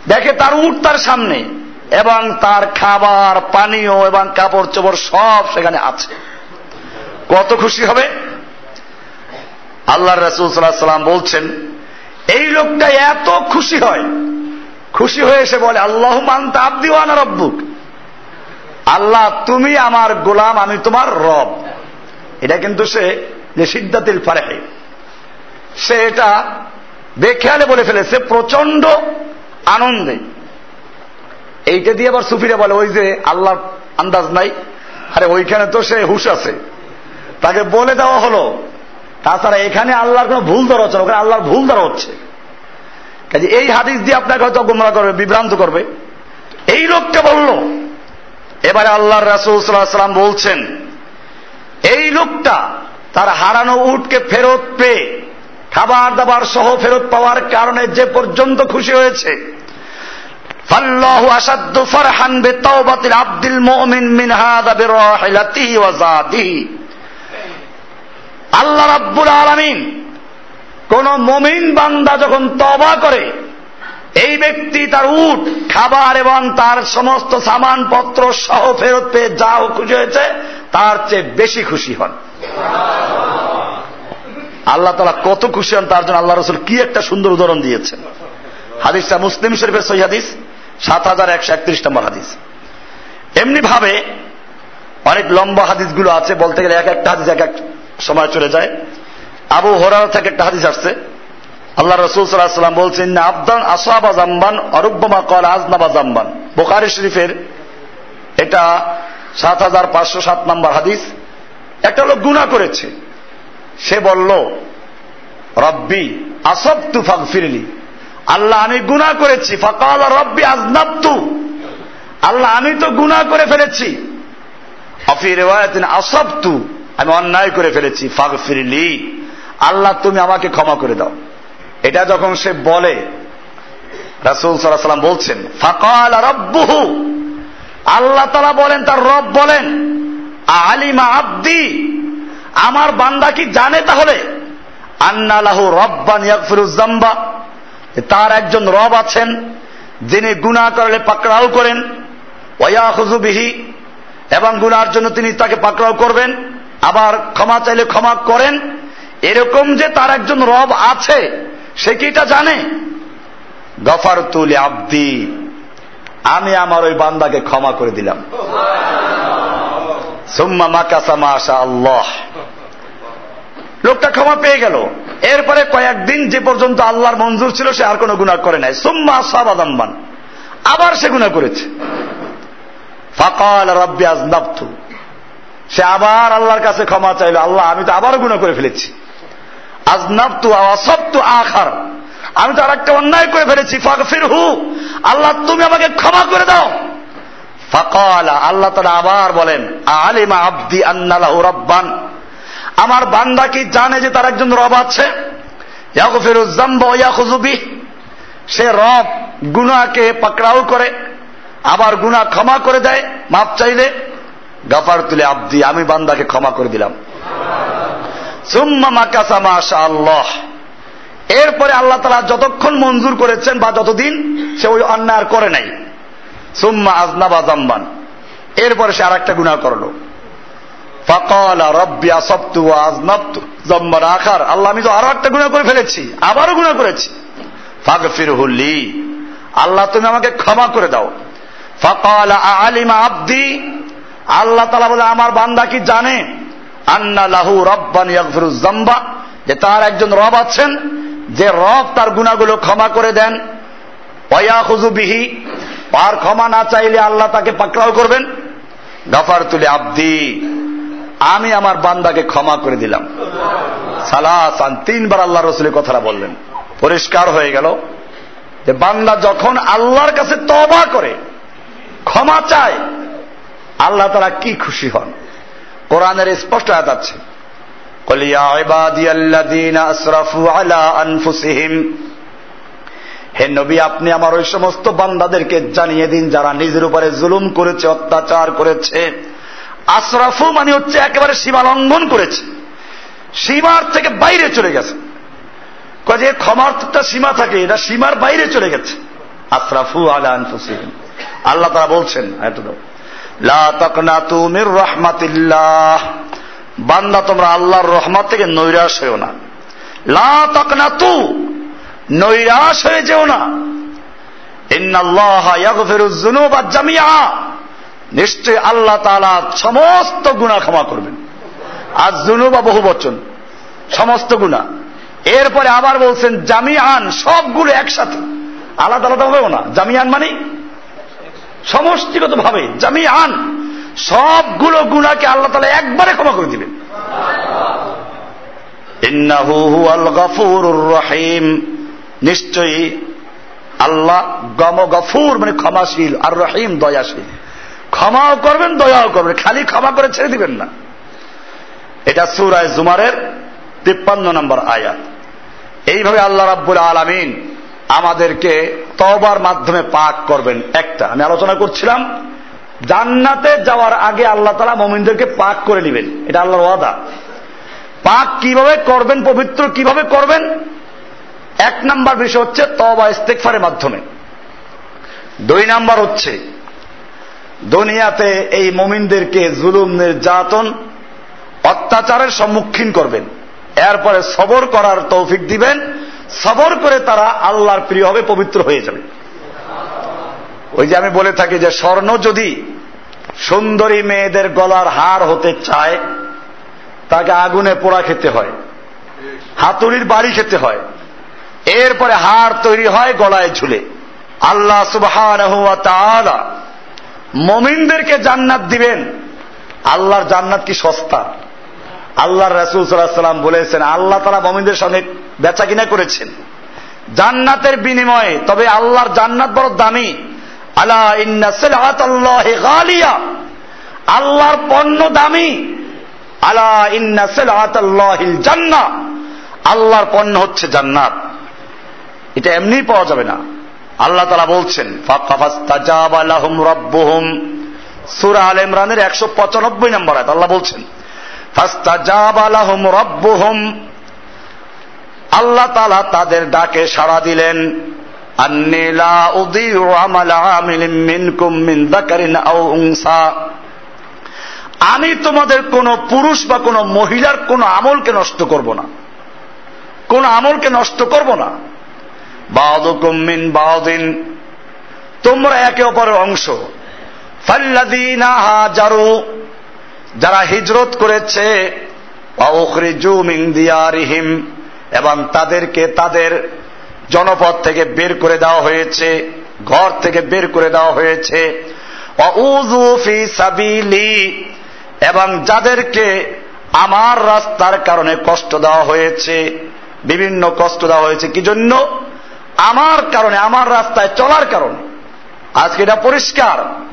দেখে তার উঠ তার সামনে। এবং তার খাবার, পানীয় এবং কাপড় চোপড় সব সেখানে আছে। কত খুশি হবে? আল্লাহ রসুল সাল্লাহ সাল্লাম বলছেন, এই লোকটা এত খুশি হয়। খুশি হয়ে এসে বলে আল্লাহ মানতা আব্দিওয়ানা রব্বুক। আল্লাহ, তুমি আমার গোলাম, আমি তোমার রব। এটা কিন্তু সে যে সিদ্ধাতিল ফারেহে, সে এটা বেখেয়ালে বলে ফেলেছে প্রচণ্ড আনন্দে। এইটা দিয়ে আবার সুফিরা বলে, ওই যে আল্লাহ আন্দাজ নাই। আরে, ওইখানে তো সে হুশ আছে। তাকে বলে দেওয়া হলো। তাছাড়া এখানে আল্লাহর কোন ভুল ধরা হচ্ছে ওখানে আল্লাহর ভুল ধরা হচ্ছে। কাজে এই হাদিস দিয়ে আপনাকে হয়তো গোমরা করবে, বিভ্রান্ত করবে। এই লোকটা বলল, এবারে আল্লাহ রাসুলাম বলছেন, এই লোকটা তার হারানো উটকে ফেরত পেয়ে খাবার দাবার সহ ফেরত পাওয়ার কারণে যে পর্যন্ত খুশি হয়েছে আসাদ্দু ফারহান বিতাওবাতিল আব্দুল মুমিন মিন হাদা বিরাহিলাতিহি ওয়া যাদিহি। আল্লাহ রাব্বুল আলামিন কোন মমিন বান্দা যখন তবা করে, এই ব্যক্তি তার উট, খাবার এবং তার সমস্ত সামানপত্র সহ ফেরত পেয়ে যা খুশি হয়েছে, তার চেয়ে বেশি খুশি হন। আল্লাহ তালা কত খুশি হন, তার জন্য আল্লাহ রসুল কি একটা সুন্দর উদাহরণ দিয়েছেন। হাদিসটা মুসলিম শরীফের সহি হাদিস। সাত হাজার একশো একত্রিশ নম্বর হাদিস। এমনি ভাবে অনেক লম্বা হাদিসগুলো আছে, বলতে গেলে এক একটা হাদিস এক এক সময় চলে যায়। আবু হরার থেকে একটা হাদিস আসছে। আল্লাহ রসুল সাল্লাম বলছেন না আবদান আসাবা জাম্বান, অরুব্বমা কল আজনাবা জাম্বান। বোকারি শরীফের এটা সাত হাজার পাঁচশো সাত নম্বর হাদিস। একটা লোক গুণা করেছে। সে বলল, রব্বি আসব তু ফাঁক ফিরলি আল্লাহ, আমি গুণা করেছি। ফকাল রব্বি আজনাবতু। আল্লাহ, আমি তো গুণা করে ফেলেছি। অফির আসব তু আমি অন্যায় করে ফেলেছি। ফাঁক ফিরলি আল্লাহ, তুমি আমাকে ক্ষমা করে দাও। এটা যখন সে বলে, রাসুল সাল্লাম বলছেন, ফাকাল রব্বুহু। আল্লাহ তালা বলেন, তার রব বলেন, আলিমা আব্দি। আমার বান্দা কি জানে তাহলে? আন্নালাহু রব্বান ইয়াকফিরুজ্জাম্বা তার একজন রব আছেন, যিনি গুণা করলে পাকড়াও করেন ওয়াহুজুবিহি এবং গুনার জন্য তিনি তাকে পাকড়াও করবেন, আবার ক্ষমা চাইলে ক্ষমা করেন। এরকম যে তার একজন রব আছে, সে কি এটা জানে? গফার তুলি আব্দি আমি আমার ওই বান্দাকে ক্ষমা করে দিলাম। সুম্মা মাকাসামা আশা আল্লাহ লোকটা ক্ষমা পেয়ে গেল। এরপরে কয়েকদিন যে পর্যন্ত আল্লাহর মঞ্জুর ছিল, সে আর কোনো গুণা করে নাই। সুম্মা সাবাদাম্বান আবার সে গুণা করেছে। ফাকাল রব্বি আজনাবতু। সে আবার আল্লাহর কাছে ক্ষমা চাইল। আল্লাহ, আমি তো আবার গুণা করে ফেলেছি। আজনাবতু আসাবতু আখার। আমি তো আর একটা অন্যায় করে ফেলেছি। ফাগফির হু আল্লাহ, তুমি আমাকে ক্ষমা করে দাও। ফাকালা, আল্লাহ তারা আবার বলেন, আলিমা আব্দি আন্নালাহু রব্বান। আমার বান্দা কি জানে যে তার একজন রব আছে? সে রব গুনাকে পাকড়াও করে, আবার গুনা ক্ষমা করে দেয়। মাপ চাইলে গাফার তুলে আব্দি, আমি বান্দাকে ক্ষমা করে দিলাম। সুম্মা আল্লাহ এরপরে আল্লাহ তালা যতক্ষণ মঞ্জুর করেছেন বা যতদিন, সে ওই অন্যায় করে নাই। সুম্মা আজনাবা জাম্বান এরপরে সে আর একটা গুণা করল। ফকাল রব্বি আসবতু আজনাবতু জম্বার আখার। আল্লাহ, আমি তো আরও একটা গুণা করে ফেলেছি। আবারও গুণা করেছি। ফাগফির হুল্লি আল্লাহ, তুমি আমাকে ক্ষমা করে দাও। ফকাল আলিমা আব্দি। আল্লাহ তালা বলে, আমার বান্দা কি জানে? আন্না লাহু রব্বান জাম্বা যে তার একজন রব আছেন, যে রব তার গুণাগুলো ক্ষমা করে দেন। বিহি। আর ক্ষমা না চাইলে আল্লাহ তাকে পাকড়াও করবেন। গাফার তুলে আব্দি। আমি আমার বান্দাকে ক্ষমা করে দিলাম। সালাসান, তিনবার আল্লাহ রসুলের কথাটা বললেন। পরিষ্কার হয়ে গেল যে বান্দা যখন আল্লাহর কাছে তবা করে, ক্ষমা চায়, আল্লাহ তারা কি খুশি হন? কোরআনের স্পষ্ট আয়াত আছে হে নবী, আপনি আমার ওই সমস্ত বান্দাদেরকে জানিয়ে দিন যারা নিজের উপরে জুলুম করেছে, অত্যাচার করেছে। আশরাফু মানে হচ্ছে একেবারে সীমা লঙ্ঘন করেছে। সীমার থেকে বাইরে চলে গেছে। যে ক্ষমার সীমা থাকে, এটা সীমার বাইরে চলে গেছে। আশরাফু আলা আল্লাহ তারা বলছেন রহমাতিল্লাহ। বান্দা, তোমরা আল্লাহর রহমত থেকে নৈরাশ হয়েও না। লা নৈরাশ হয়ে যেও না। নিশ্চয় আল্লাহ তালা সমস্ত গুণা ক্ষমা করবেন। আর জুনু বা বহু বচন। সমস্ত গুণা এরপরে আবার বলছেন জামিয়ান সবগুলো একসাথে। আলাদা আলাদা হবেও না। জামিয়ান মানে? সমষ্টিগত ভাবে জামিয়ান সবগুলো গুণাকে আল্লাহ তালা একবারে ক্ষমা করে দিবেন। রহিম। নিশ্চয়ই আল্লাহ গম গফুর মানে ক্ষমাশীল, আর রহিম, দয়াশীল। ক্ষমাও করবেন, দয়াও করবেন। খালি ক্ষমা করে ছেড়ে দিবেন না। এটা সুরায় জুমারের তিপ্পান্ন নম্বর আয়াত। এইভাবে আল্লাহ রাব্বুল আলমিন আমাদেরকে তবার মাধ্যমে পাক করবেন। একটা, আমি আলোচনা করছিলাম, জান্নাতে যাওয়ার আগে আল্লাহ তালা মমিনদেরকে পাক করে নেবেন। এটা আল্লাহর ওয়াদা। পাক কীভাবে করবেন, পবিত্র কীভাবে করবেন? এক নাম্বার বিষয় হচ্ছে তবা ইস্তেকফারের মাধ্যমে। দুই নাম্বার হচ্ছে দুনিয়াতে এই মমিনদেরকে জুলুম, নির্যাতন, অত্যাচারের সম্মুখীন করবেন। এরপরে সবর করার তৌফিক দিবেন। সবর করে তারা আল্লাহর প্রিয় হবে পবিত্র হয়ে যাবে। ওই যে আমি বলে থাকি যে স্বর্ণ যদি সুন্দরী মেয়েদের গলার হার হতে চায়, তাকে আগুনে পোড়া খেতে হয়, হাতুড়ির বাড়ি খেতে হয়, এরপরে হার তৈরি হয় গলায় ঝুলে। আল্লাহ সুবাহ মমিনদেরকে জান্নাত দিবেন। আল্লাহর জান্নাত কি সস্তা? আল্লাহর রাসুল সাল্লাম বলেছেন, আল্লাহ তারা মমিনদের সঙ্গে বেচা কিনা করেছেন। জান্নাতের বিনিময়ে, তবে আল্লাহর জান্নাত বড় দামি। আল্লাহ আল্লাহর পণ্য দামি। আলা জান্না আল্লাহর পণ্য হচ্ছে জান্নাত। এটা এমনি পাওয়া যাবে না। আল্লাহ তালা বলছেন সুরা আল ইমরানের একশো পঁচানব্বই নম্বর আয়াত, আল্লাহ বলছেন আল্লাহ তালা তাদের ডাকে সাড়া দিলেন আমি তোমাদের কোন পুরুষ বা কোন মহিলার কোন আমলকে নষ্ট করব না। কোন আমলকে নষ্ট করব না। তোমরা একে অপরের অংশ। হাজারু। যারা হিজরত করেছে এবং তাদেরকে তাদের জনপদ থেকে বের করে দেওয়া হয়েছে, ঘর থেকে বের করে দেওয়া হয়েছে। এবং যাদেরকে আমার রাস্তার কারণে কষ্ট দেওয়া হয়েছে, বিভিন্ন কষ্ট দেওয়া হয়েছে। কি জন্য? আমার কারণে, আমার রাস্তায় চলার কারণে। আজকে এটা পরিষ্কার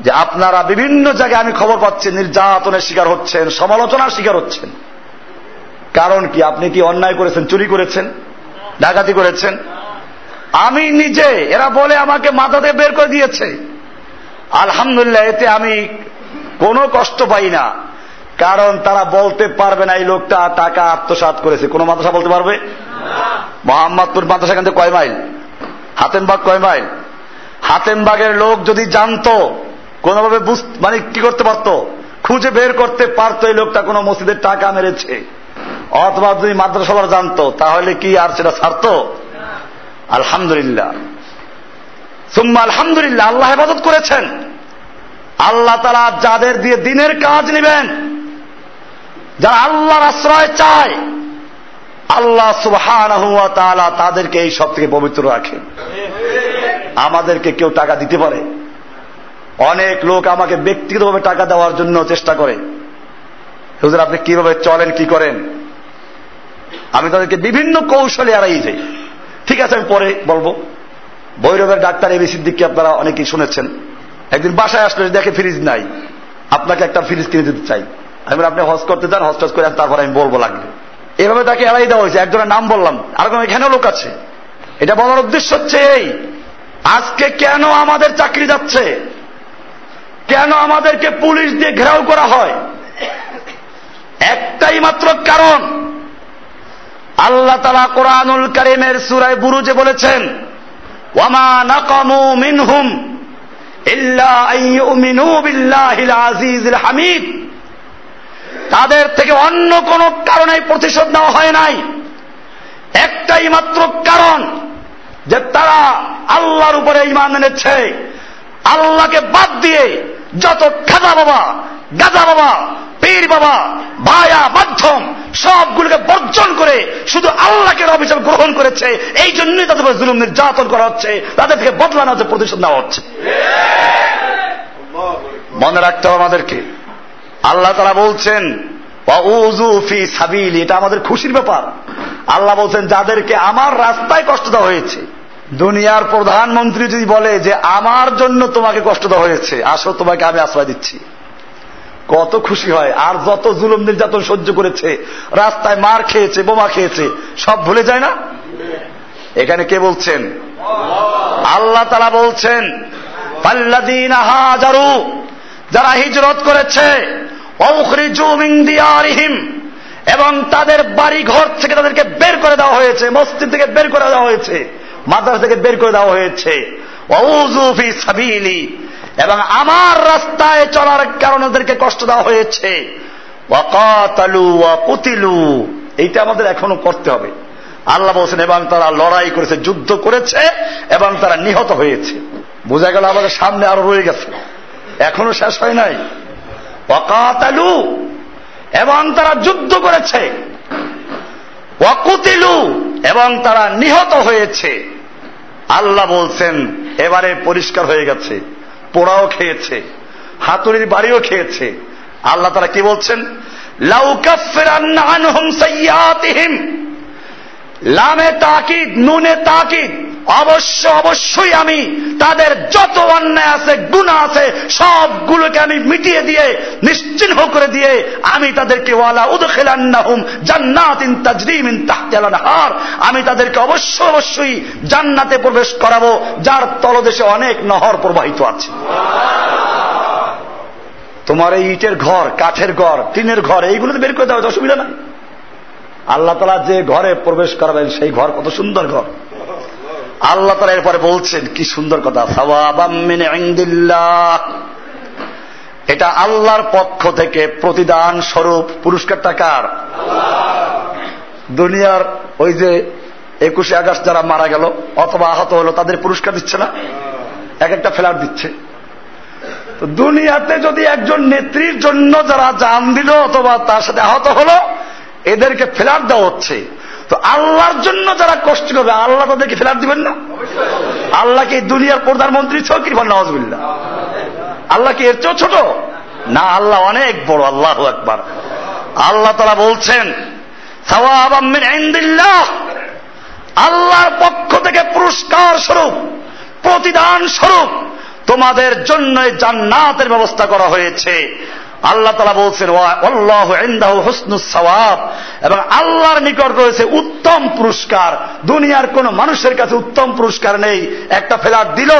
যে আপনারা বিভিন্ন জায়গায় আমি খবর পাচ্ছি, নির্যাতনের শিকার হচ্ছেন, সমালোচনার শিকার হচ্ছেন। কারণ কি? আপনি কি অন্যায় করেছেন, চুরি করেছেন, ডাকাতি করেছেন? আমি নিজে, এরা বলে আমাকে মাথাতে বের করে দিয়েছে। আলহামদুলিল্লাহ, এতে আমি কোনো কষ্ট পাই না। কারণ তারা বলতে পারবে না, এই লোকটা টাকা আত্মসাত করেছে। কোন মাদ্রাসা বলতে পারবে? মোহাম্মদপুর মাদ্রাসা এখান থেকে কয় মাইল? হাতেমবাগ কয় মাইল? হাতেমবাগের লোক যদি জানতো, কোনোভাবে মানে কি করতে পারত, খুঁজে বের করতে পারতো এই লোকটা কোনো মসজিদের টাকা মেরেছে। অথবা যদি মাদ্রাসালার জানতো, তাহলে কি আর সেটা ছাড়ত? আলহামদুলিল্লাহ। সুম্মা আলহামদুলিল্লাহ, আল্লাহ হেফাজত করেছেন। আল্লাহ তারা যাদের দিয়ে দিনের কাজ নেবেন, যারা আল্লাহর আশ্রয় চায় আল্লাহ সুবহান তাদেরকে এই সব থেকে পবিত্র রাখেন আমাদেরকে কেউ টাকা দিতে পারে। অনেক লোক আমাকে ব্যক্তিগতভাবে টাকা দেওয়ার জন্য চেষ্টা করে। হুজুর, আপনি কীভাবে চলেন, কি করেন? আমি তাদেরকে বিভিন্ন কৌশলে এড়াই যাই। ঠিক আছে, আমি পরে বলব। বৈরবের ডাক্তার এবি সিদ্দিককে আপনারা অনেকেই শুনেছেন। একদিন বাসায় আসলে, দেখে ফ্রিজ নাই। আপনাকে একটা ফ্রিজ কিনে দিতে চাই। আমি আপনি হজ করতে চান হজ টজ করে তারপর আমি বলব লাগবে। এভাবে তাকে এড়াই দেওয়া হয়েছে। একজনের নাম বললাম আর কোন এখানেও লোক আছে। এটা বলার উদ্দেশ্য হচ্ছে এই, আজকে কেন আমাদের চাকরি যাচ্ছে? কেন আমাদেরকে পুলিশ দিয়ে ঘেরাও করা হয়? একটাই মাত্র কারণ, আল্লাহ তালা কোরআনুল করিমের সুরায় বুরুজে বলেছেন, ওয়ামা নাকামু হামিদ। তাদের থেকে অন্য কোন কারণে প্রতিশোধ নেওয়া হয় নাই। একটাই মাত্র কারণ যে তারা আল্লাহর উপরে ইমান এনেছে। আল্লাহকে বাদ দিয়ে যত খাজা বাবা গাজা বাবা পীর বাবা ভায়া মাধ্যম সবগুলোকে বর্জন করে শুধু আল্লাহকে অভিযোগ গ্রহণ করেছে এই জন্যই তাদের উপর জুলুম নির্যাতন করা হচ্ছে তাদের থেকে বদলানো হচ্ছে প্রতিশোধ নেওয়া হচ্ছে। মনে রাখতে হবে আমাদেরকে আল্লাহ তারা বলছেন এটা আমাদের খুশির ব্যাপার। আল্লাহ বলছেন, যাদেরকে আমার রাস্তায় কষ্ট দেওয়া হয়েছে, দুনিয়ার প্রধানমন্ত্রী যদি বলে যে আমার জন্য তোমাকে কষ্ট দেওয়া হয়েছে, আসো তোমাকে আমি আশ্রয় দিচ্ছি। কত খুশি হয়, আর যত জুলুম নির্যাতন সহ্য করেছে, রাস্তায় মার খেয়েছে, বোমা খেয়েছে, সব ভুলে যায় না? এখানে কে বলছেন? আল্লাহ তারা বলছেন হাজারু, যারা হিজরত করেছে এবং তাদের বাড়ি ঘর থেকে তাদেরকে বের করে দেওয়া হয়েছে, মসজিদ থেকে বের করে দেওয়া হয়েছে, মাদ্রাস থেকে বের করে দেওয়া হয়েছে। সাবিলি। এবং আমার রাস্তায় চলার কারণে ওদেরকে কষ্ট দেওয়া হয়েছে। এইটা আমাদের এখনও করতে হবে। আল্লাহ বলছেন, এবং তারা লড়াই করেছে, যুদ্ধ করেছে, এবং তারা নিহত হয়েছে। বোঝা গেল আমাদের সামনে আরও রয়ে গেছে। এখনও শেষ হয় নাই। অকাতালু এবং তারা যুদ্ধ করেছে। অকুতিলু এবং তারা নিহত হয়েছে। আল্লাহ বলছেন, এবারে পরিষ্কার হয়ে গেছে, পোড়াও খেয়েছে, হাতুড়ির বাড়িও খেয়েছে। আল্লাহ তারা কি বলছেন? লামে তাকিদ, নুনে তাকিদ। অবশ্য অবশ্যই আমি তাদের যত অন্যায় আছে গুণা আছে, সবগুলোকে আমি মিটিয়ে দিয়ে, নিশ্চিহ্ন করে দিয়ে আমি তাদেরকে ওয়ালা উদখিলান্নাহুম জান্নাতিন তাজরিমিন তাহতিল হার আমি তাদেরকে অবশ্য অবশ্যই জান্নাতে প্রবেশ করাবো, যার তলদেশে অনেক নহর প্রবাহিত আছে। তোমার এই ইটের ঘর, কাঠের ঘর, টিনের ঘর, এইগুলোতে বের করে দেওয়া অসুবিধা নাই। আল্লাহ তালা যে ঘরে প্রবেশ করাবেন, সেই ঘর কত সুন্দর ঘর। আল্লাহ তারা এরপরে বলছেন, কি সুন্দর কথা এটা আল্লাহর পক্ষ থেকে প্রতিদান স্বরূপ পুরস্কার টাকার দুনিয়ার ওই যে একুশে আগস্ট যারা মারা গেল অথবা আহত হলো, তাদের পুরস্কার দিচ্ছে না? এক একটা ফ্ল্যাট দিচ্ছে। তো দুনিয়াতে যদি একজন নেত্রীর জন্য যারা জান দিল অথবা তার সাথে আহত হলো, এদেরকে ফ্ল্যাট দেওয়া হচ্ছে। তো আল্লাহর জন্য যারা কষ্ট করবে, আল্লাহ তাদেরকে ফেরার দিবেন না। আল্লাহকে দুনিয়ার প্রধানমন্ত্রী ভার নওয়াজ আল্লাহ কি এর চেয়েও ছোট? না, আল্লাহ অনেক বড়, আল্লাহ একবার আল্লাহ তারা বলছেন আল্লাহর পক্ষ থেকে পুরস্কার স্বরূপ, প্রতিদান স্বরূপ তোমাদের জন্য জান্নাতের ব্যবস্থা করা হয়েছে। আল্লাহ তালা বলছেন সওয়াব। এবং আল্লাহর নিকট রয়েছে উত্তম পুরস্কার। দুনিয়ার কোন মানুষের কাছে উত্তম পুরস্কার নেই। একটা ফেলার দিল,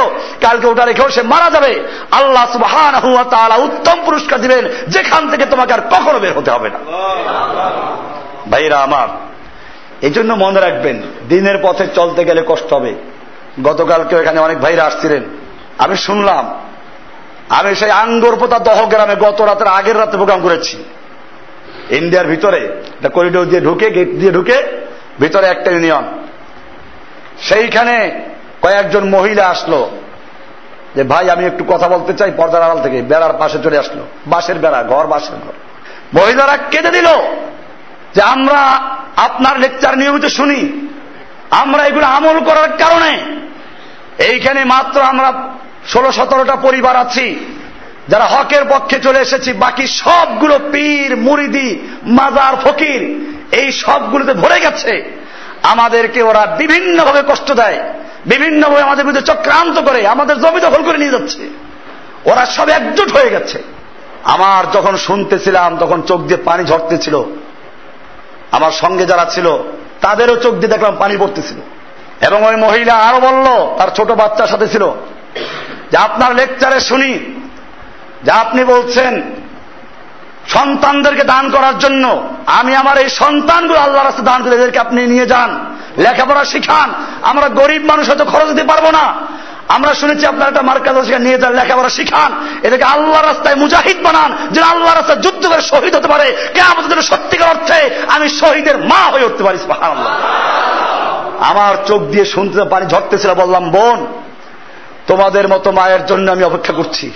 কালকে ওটা রেখেও সে মারা যাবে। আল্লাহ সুবহান উত্তম পুরস্কার দিবেন, যেখান থেকে তোমাকে আর কখনো বের হতে হবে না। ভাইরা আমার এই জন্য মনে রাখবেন, দিনের পথে চলতে গেলে কষ্ট হবে। গতকালকে এখানে অনেক ভাইরা আসছিলেন। আমি শুনলাম আমি সেই আঙ্গরপোতা দহ গ্রামে গত রাতের আগের রাতে প্রোগ্রাম করেছি। ইন্ডিয়ার ভিতরে করিডোর দিয়ে ঢুকে গেট দিয়ে ঢুকে, ভিতরে একটা ইউনিয়ন সেইখানে কয়েকজন মহিলা আসলো। যে, ভাই, আমি একটু কথা বলতে চাই। পর্দার আড়াল থেকে বেড়ার পাশে চলে আসলো। বাসের বেড়া, ঘর বাসের ঘর। মহিলারা কেঁদে দিল যে, আমরা আপনার লেকচার নিয়মিত শুনি। আমরা এগুলো আমল করার কারণে। এইখানে মাত্র আমরা ষোলো, সতেরোটা পরিবার আছি। যারা হকের পক্ষে চলে এসেছি, বাকি সবগুলো পীর, মুরিদি, মাজার, ফকির, এই সবগুলোতে ভরে গেছে। আমাদেরকে ওরা বিভিন্নভাবে কষ্ট দেয়, বিভিন্নভাবে আমাদের বিরুদ্ধে চক্রান্ত করে, আমাদের জমি দখল করে নিয়ে যাচ্ছে। ওরা সব একজোট হয়ে গেছে। আমার যখন শুনতেছিলাম, তখন চোখ দিয়ে পানি ঝরতেছিল। আমার সঙ্গে যারা ছিল, তাদেরও চোখ দিয়ে দেখলাম পানি পড়তেছিল। এবং ওই মহিলা আরও বলল, তার ছোট বাচ্চার সাথে ছিল। যে আপনার লেকচারে শুনি, যে আপনি বলছেন, সন্তানদেরকে দান করার জন্য আমি আমার এই সন্তানগুলো আল্লাহ রাস্তা দান করে এদেরকে আপনি নিয়ে যান, লেখাপড়া শিখান, আমরা গরিব মানুষ হয়তো খরচ দিতে পারব না। আমরা শুনেছি আপনার একটা মার্কাজ নিয়ে যান, লেখাপড়া শিখান, এদেরকে আল্লাহ রাস্তায় মুজাহিদ বানান, যেন আল্লাহ রাস্তায় যুদ্ধ করে শহীদ হতে পারে। কে আমাদের সত্যিকার অর্থে আমি শহীদের মা হয়ে উঠতে পারি আমার চোখ দিয়ে শুনতে পানি ঝরতেছিল, বললাম, বোন তোমাদের মতো মায়ের জন্য আমি অপেক্ষা করছি।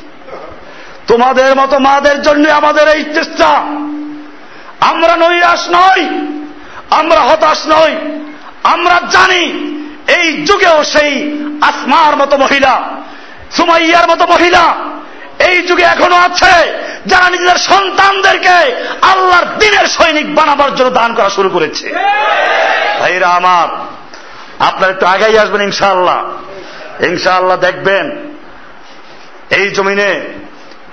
তোমাদের মতো মাদের জন্য আমাদের এই চেষ্টা। আমরা নৈরাশ নই, আমরা হতাশ নই, আমরা জানি এই যুগেও সেই আসমার মতো মহিলা, সুমাইয়ার মতো মহিলা এই যুগে এখনও আছে, যারা নিজেদের সন্তানদেরকে আল্লাহর দিনের সৈনিক বানাবার জন্য দান করা শুরু করেছে। ভাইরা আমার, আপনার একটু আগেই আসবেন ইনশাআল্লাহ। ইনশাআল্লাহ দেখবেন, এই জমিনে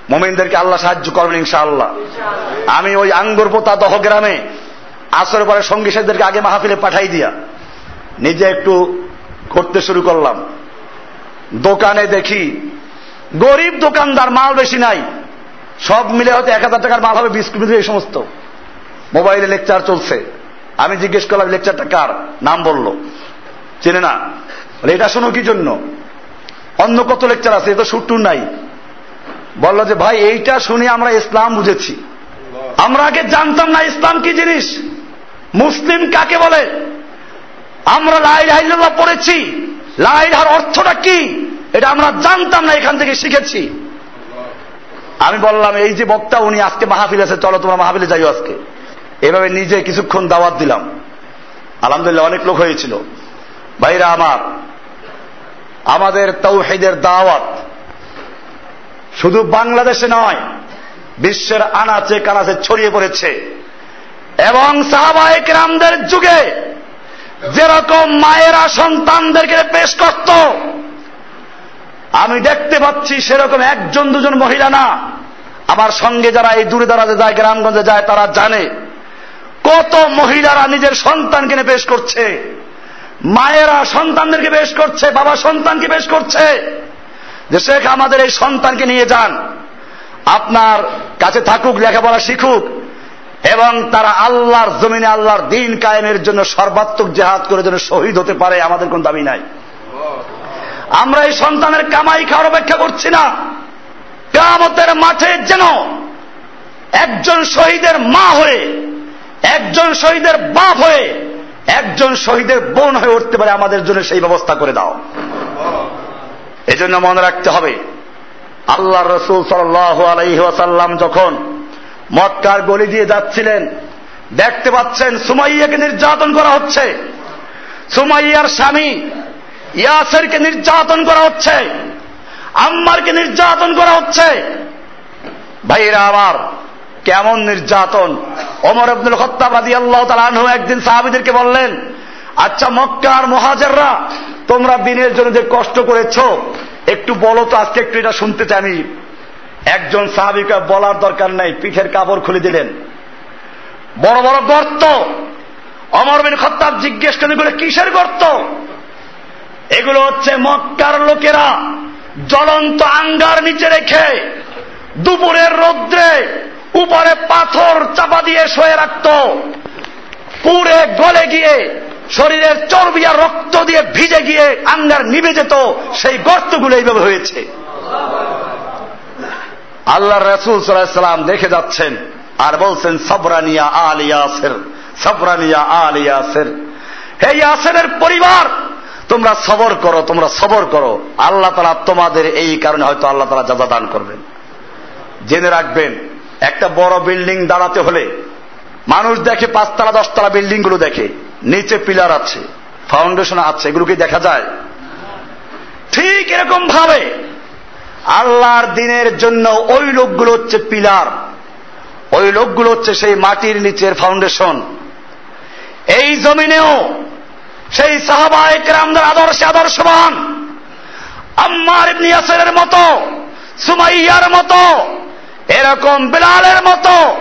মোমিনদেরকে আল্লাহ সাহায্য করবেন ইনশাআল্লাহ। আমি ওই আঙ্গুরপোতা দহ গ্রামে আসর পরে সঙ্গী সাথীদেরকে আগে মাহফিলে পাঠাই দিয়া নিজে একটু করতে শুরু করলাম। দোকানে দেখি গরিব দোকানদার, মাল বেশি নাই। সব মিলে হয়তো এক হাজার টাকার মাল হবে, বিস্কুট এই সমস্ত। মোবাইলে লেকচার চলছে। আমি জিজ্ঞেস করলাম, লেকচারটা কার? নাম বলল। চেনে না? এটা শোনো কি জন্য? অন্য কত লেকচার আছে, এ তো নাই। বলল যে, ভাই, এইটা শুনে আমরা ইসলাম বুঝেছি। আমরা আগে জানতাম না ইসলাম কি জিনিস। মুসলিম কাকে বলে? আমরা লাইল্লাহ পড়েছি। লাইলার অর্থটা কি? এটা আমরা জানতাম না, এখান থেকে শিখেছি। আমি বললাম, এই যে বক্তা, উনি আজকে মাহফিল আছে, চলো তোমরা মাহফিলে যাইও আজকে। এভাবে নিজে কিছুক্ষণ দাওয়াত দিলাম। আলহামদুলিল্লাহ, অনেক লোক হয়েছিল। ভাইরা আমার আমাদের তৌহিদের দাওয়াত। শুধু বাংলাদেশে নয়, বিশ্বের আনাচে কানাচে ছড়িয়ে পড়েছে। এবং সাহাবাহিক রামদের যুগে যেরকম মায়েরা সন্তানদেরকে পেশ করত, আমি দেখতে পাচ্ছি সেরকম একজন দুজন মহিলা না। আমার সঙ্গে যারা এই দূরে দাঁড়াতে যায়, গ্রামগঞ্জে যায়, তারা জানে কত মহিলারা নিজের সন্তানকে পেশ করছে। মায়েরা সন্তানদেরকে বেশ করছে, বাবা সন্তানকে বেশ করছে। যে শেখ, আমাদের এই সন্তানকে নিয়ে যান। আপনার কাছে থাকুক, লেখাপড়া শিখুক, এবং তারা আল্লাহর জমিনে, আল্লাহর দিন কায়েমের জন্য সর্বাত্মক জেহাদ করে যেন শহীদ হতে পারে, আমাদের কোন দাবি নাই। আমরা এই সন্তানের কামাই খাওয়ার অপেক্ষা করছি না। কামতের মাঠে যেন একজন শহীদের মা হয়ে, একজন শহীদের বাপ হয়ে একজন শহীদের বোন হয়ে উঠতে পারে আমাদের জন্য সেই ব্যবস্থা করে দাও। এজন্য মনে রাখতে হবে আল্লাহ রসুল সাল্লাহ সাল্লাম যখন মক্কার গলি দিয়ে যাচ্ছিলেন, দেখতে পাচ্ছেন সুমাইয়াকে নির্যাতন করা হচ্ছে। সুমাইয়ার স্বামী ইয়াসেরকে নির্যাতন করা হচ্ছে, আম্মারকে নির্যাতন করা হচ্ছে। ভাইরা আমার কেমন নির্যাতন? অমর আব্দুল খত্তাব রাজি আল্লাহ তালু একদিন সাহাবিদেরকে বললেন আচ্ছা মক্কার মহাজাররা, তোমরা দিনের জন্য যে কষ্ট করেছ, একটু বলো তো, আজকে একটু এটা শুনতে চাই আমি। একজন সাহাবিকে বলার দরকার নাই, পিঠের কাপড় খুলে দিলেন। বড় বড় গর্ত। অমর বিন খত্তাব জিজ্ঞেস করেন, এগুলো কিসের গর্ত? এগুলো হচ্ছে মক্কার লোকেরা জ্বলন্ত আঙ্গার নিচে রেখে দুপুরের রৌদ্রে উপরে পাথর চাপা দিয়ে শোয়ে রাখত। পুরে গলে গিয়ে শরীরের চর্বি আর রক্ত দিয়ে ভিজে গিয়ে আঙ্গার নিভে যেত, সেই গর্তগুলো এইভাবে হয়েছে। আল্লাহ রসুল সাল্লাম দেখে যাচ্ছেন আর বলছেন, সবরানিয়া আল ইয়াসের, সবরানিয়া আল ইয়াসের। হে ইয়াসের পরিবার, তোমরা সবর করো, তোমরা সবর করো। আল্লাহ তালা তোমাদের এই কারণে হয়তো আল্লাহ তালা যাজা দান করবেন। জেনে রাখবেন একটা বড় বিল্ডিং দাঁড়াতে হলে মানুষ দেখে পাঁচতলা, দশতলা বিল্ডিংগুলো দেখে। নিচে পিলার আছে, ফাউন্ডেশন আছে এগুলোকে দেখা যায়? ঠিক এরকম ভাবে আল্লাহর দিনের জন্য ওই লোকগুলো হচ্ছে পিলার। ওই লোকগুলো হচ্ছে সেই মাটির নিচের ফাউন্ডেশন। এই জমিনেও সেই সাহাবা একরামদের আদর্শে আদর্শবান। আম্মার ইবনি মতো, সুমাইয়ার মতো এরকম বিলালের মতো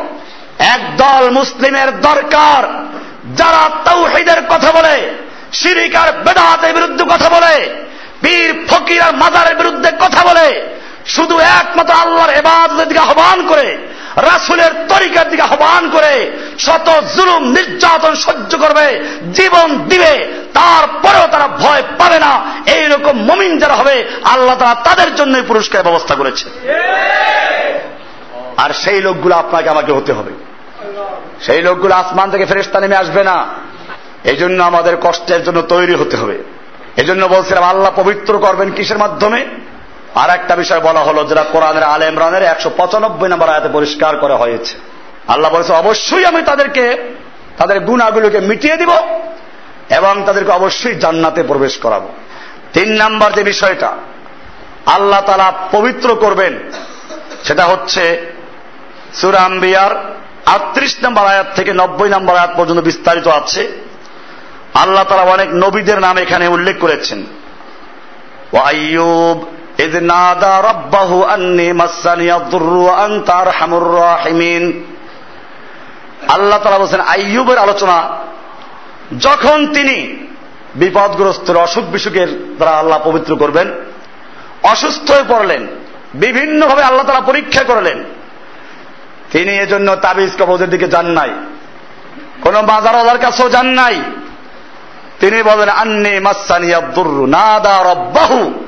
একদল মুসলিমের দরকার, যারা তৌহিদের কথা বলে শিরিকার বেদাতের বিরুদ্ধে কথা বলে, পীর ফকির আর মাজারের বিরুদ্ধে কথা বলে, শুধু একমাত্র আল্লাহর এবাদতের দিকে আহ্বান করে, রাসুলের তরিকার দিকে আহ্বান করে, শত জুলুম, নির্যাতন সহ্য করবে, জীবন দিবে, তারপরেও তারা ভয় পাবে না। এইরকম মমিন যারা হবে, আল্লাহ তারা তাদের জন্যই পুরস্কার ব্যবস্থা করেছে। আর সেই লোকগুলো আপনাকে আমাকে হতে হবে। সেই লোকগুলো আসমান থেকে ফেরেস্তা নেমে আসবে না। এই জন্য আমাদের কষ্টের জন্য তৈরি হতে হবে। এজন্য বলছিলাম, আল্লাহ পবিত্র করবেন কিসের মাধ্যমে? আর একটা বিষয় বলা হলো, যেটা কোরআনের আল ইমরানের একশো পঁচানব্বই নম্বর আয়াতে পরিষ্কার করা হয়েছে। আল্লাহ বলেছে, অবশ্যই আমি তাদেরকে, তাদের গুণাগুলোকে মিটিয়ে দিব এবং তাদেরকে অবশ্যই জান্নাতে প্রবেশ করাবো। তিন নাম্বার যে বিষয়টা, আল্লাহ তালা পবিত্র করবেন, সেটা হচ্ছে সুরাম্বিয়ার আটত্রিশ নম্বর আয়াত থেকে নব্বই নম্বর আয়াত পর্যন্ত বিস্তারিত আছে আল্লাহ তালা অনেক নবীদের নাম এখানে উল্লেখ করেছেন ওয়াইয়ুব إذ نادى ربه أني مسني الضر وأنت أرحم الراحمين আল্লাহ তালা বলছেন আইয়ুবের আলোচনা যখন তিনি বিপদগ্রস্ত অসুখ বিসুখের দ্বারা আল্লাহ পবিত্র করবেন অসুস্থ হয়ে পড়লেন বিভিন্নভাবে আল্লাহ তালা পরীক্ষা করলেন তিনি এজন্য তাবিজ কবজের দিকে যান নাই। কোন বাজার ওলার কাছেও যান নাই। তিনি বলেন, আন্নি মাসানি আব্দুর নাদা রব্বাহু।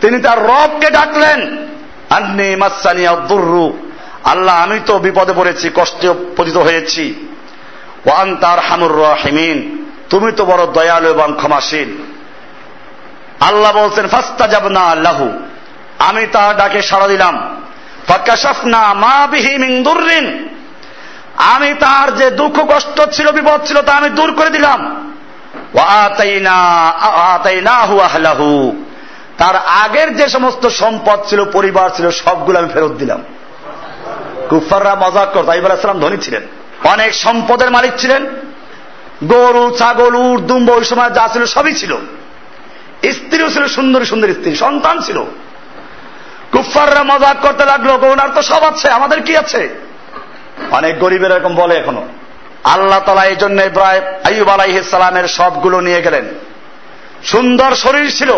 তিনি তার রবকে ডাকলেন, আন্নি মাসানি আব্দুরু আল্লাহ, আমি তো বিপদে পড়েছি, কষ্টে পতিত হয়েছি। ওয়ান তার হামুর রহিমিন, তুমি তো বড় দয়ালু এবং ক্ষমাশীল। আল্লাহ বলছেন ফাস্তা যাব না আল্লাহু আমি তার ডাকে সাড়া দিলাম। আমি তার যে দুঃখ, কষ্ট ছিল, বিপদ ছিল, তা আমি দূর করে দিলাম। তার আগের যে সমস্ত সম্পদ ছিল, পরিবার ছিল, সবগুলো আমি ফেরত দিলাম। কুফাররা মজাক করত আইবার আসলাম ধনী ছিলেন। অনেক সম্পদের মালিক ছিলেন। গরু, ছাগল, উট, দুম্ব, ওই সময় যা ছিল, সবই ছিল। স্ত্রীও ছিল সুন্দর সুন্দর স্ত্রী, সন্তান ছিল। কুফাররা মজাক করতে লাগল ওনার তো সব আছে, আমাদের কি আছে? অনেক গরিবের এরকম বলে এখনও। আল্লাহ তালা এই জন্য ইব্রাহিম আইব আলাইসালামের সবগুলো নিয়ে গেলেন। সুন্দর শরীর ছিল।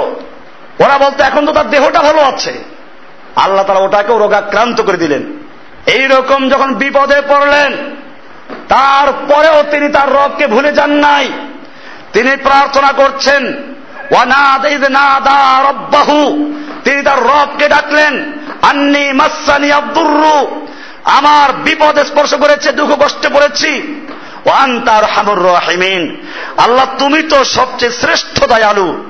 ওরা বলতো, এখন তো তার দেহটা ভালো আছে। আল্লাহ তালা ওটাকেও রোগাক্রান্ত করে দিলেন। এই রকম যখন বিপদে পড়লেন, তারপরেও তিনি তার রবকে ভুলে যান নাই। তিনি প্রার্থনা করছেন তিনি তার রবকে ডাকলেন, আন্নি মাসানি আব্দুরু আমার বিপদে স্পর্শ করেছে, দুঃখ কষ্টে পড়েছি। ও আন্তার হামুর রহিমিন। আল্লাহ, তুমি তো সবচেয়ে শ্রেষ্ঠ দয়ালু।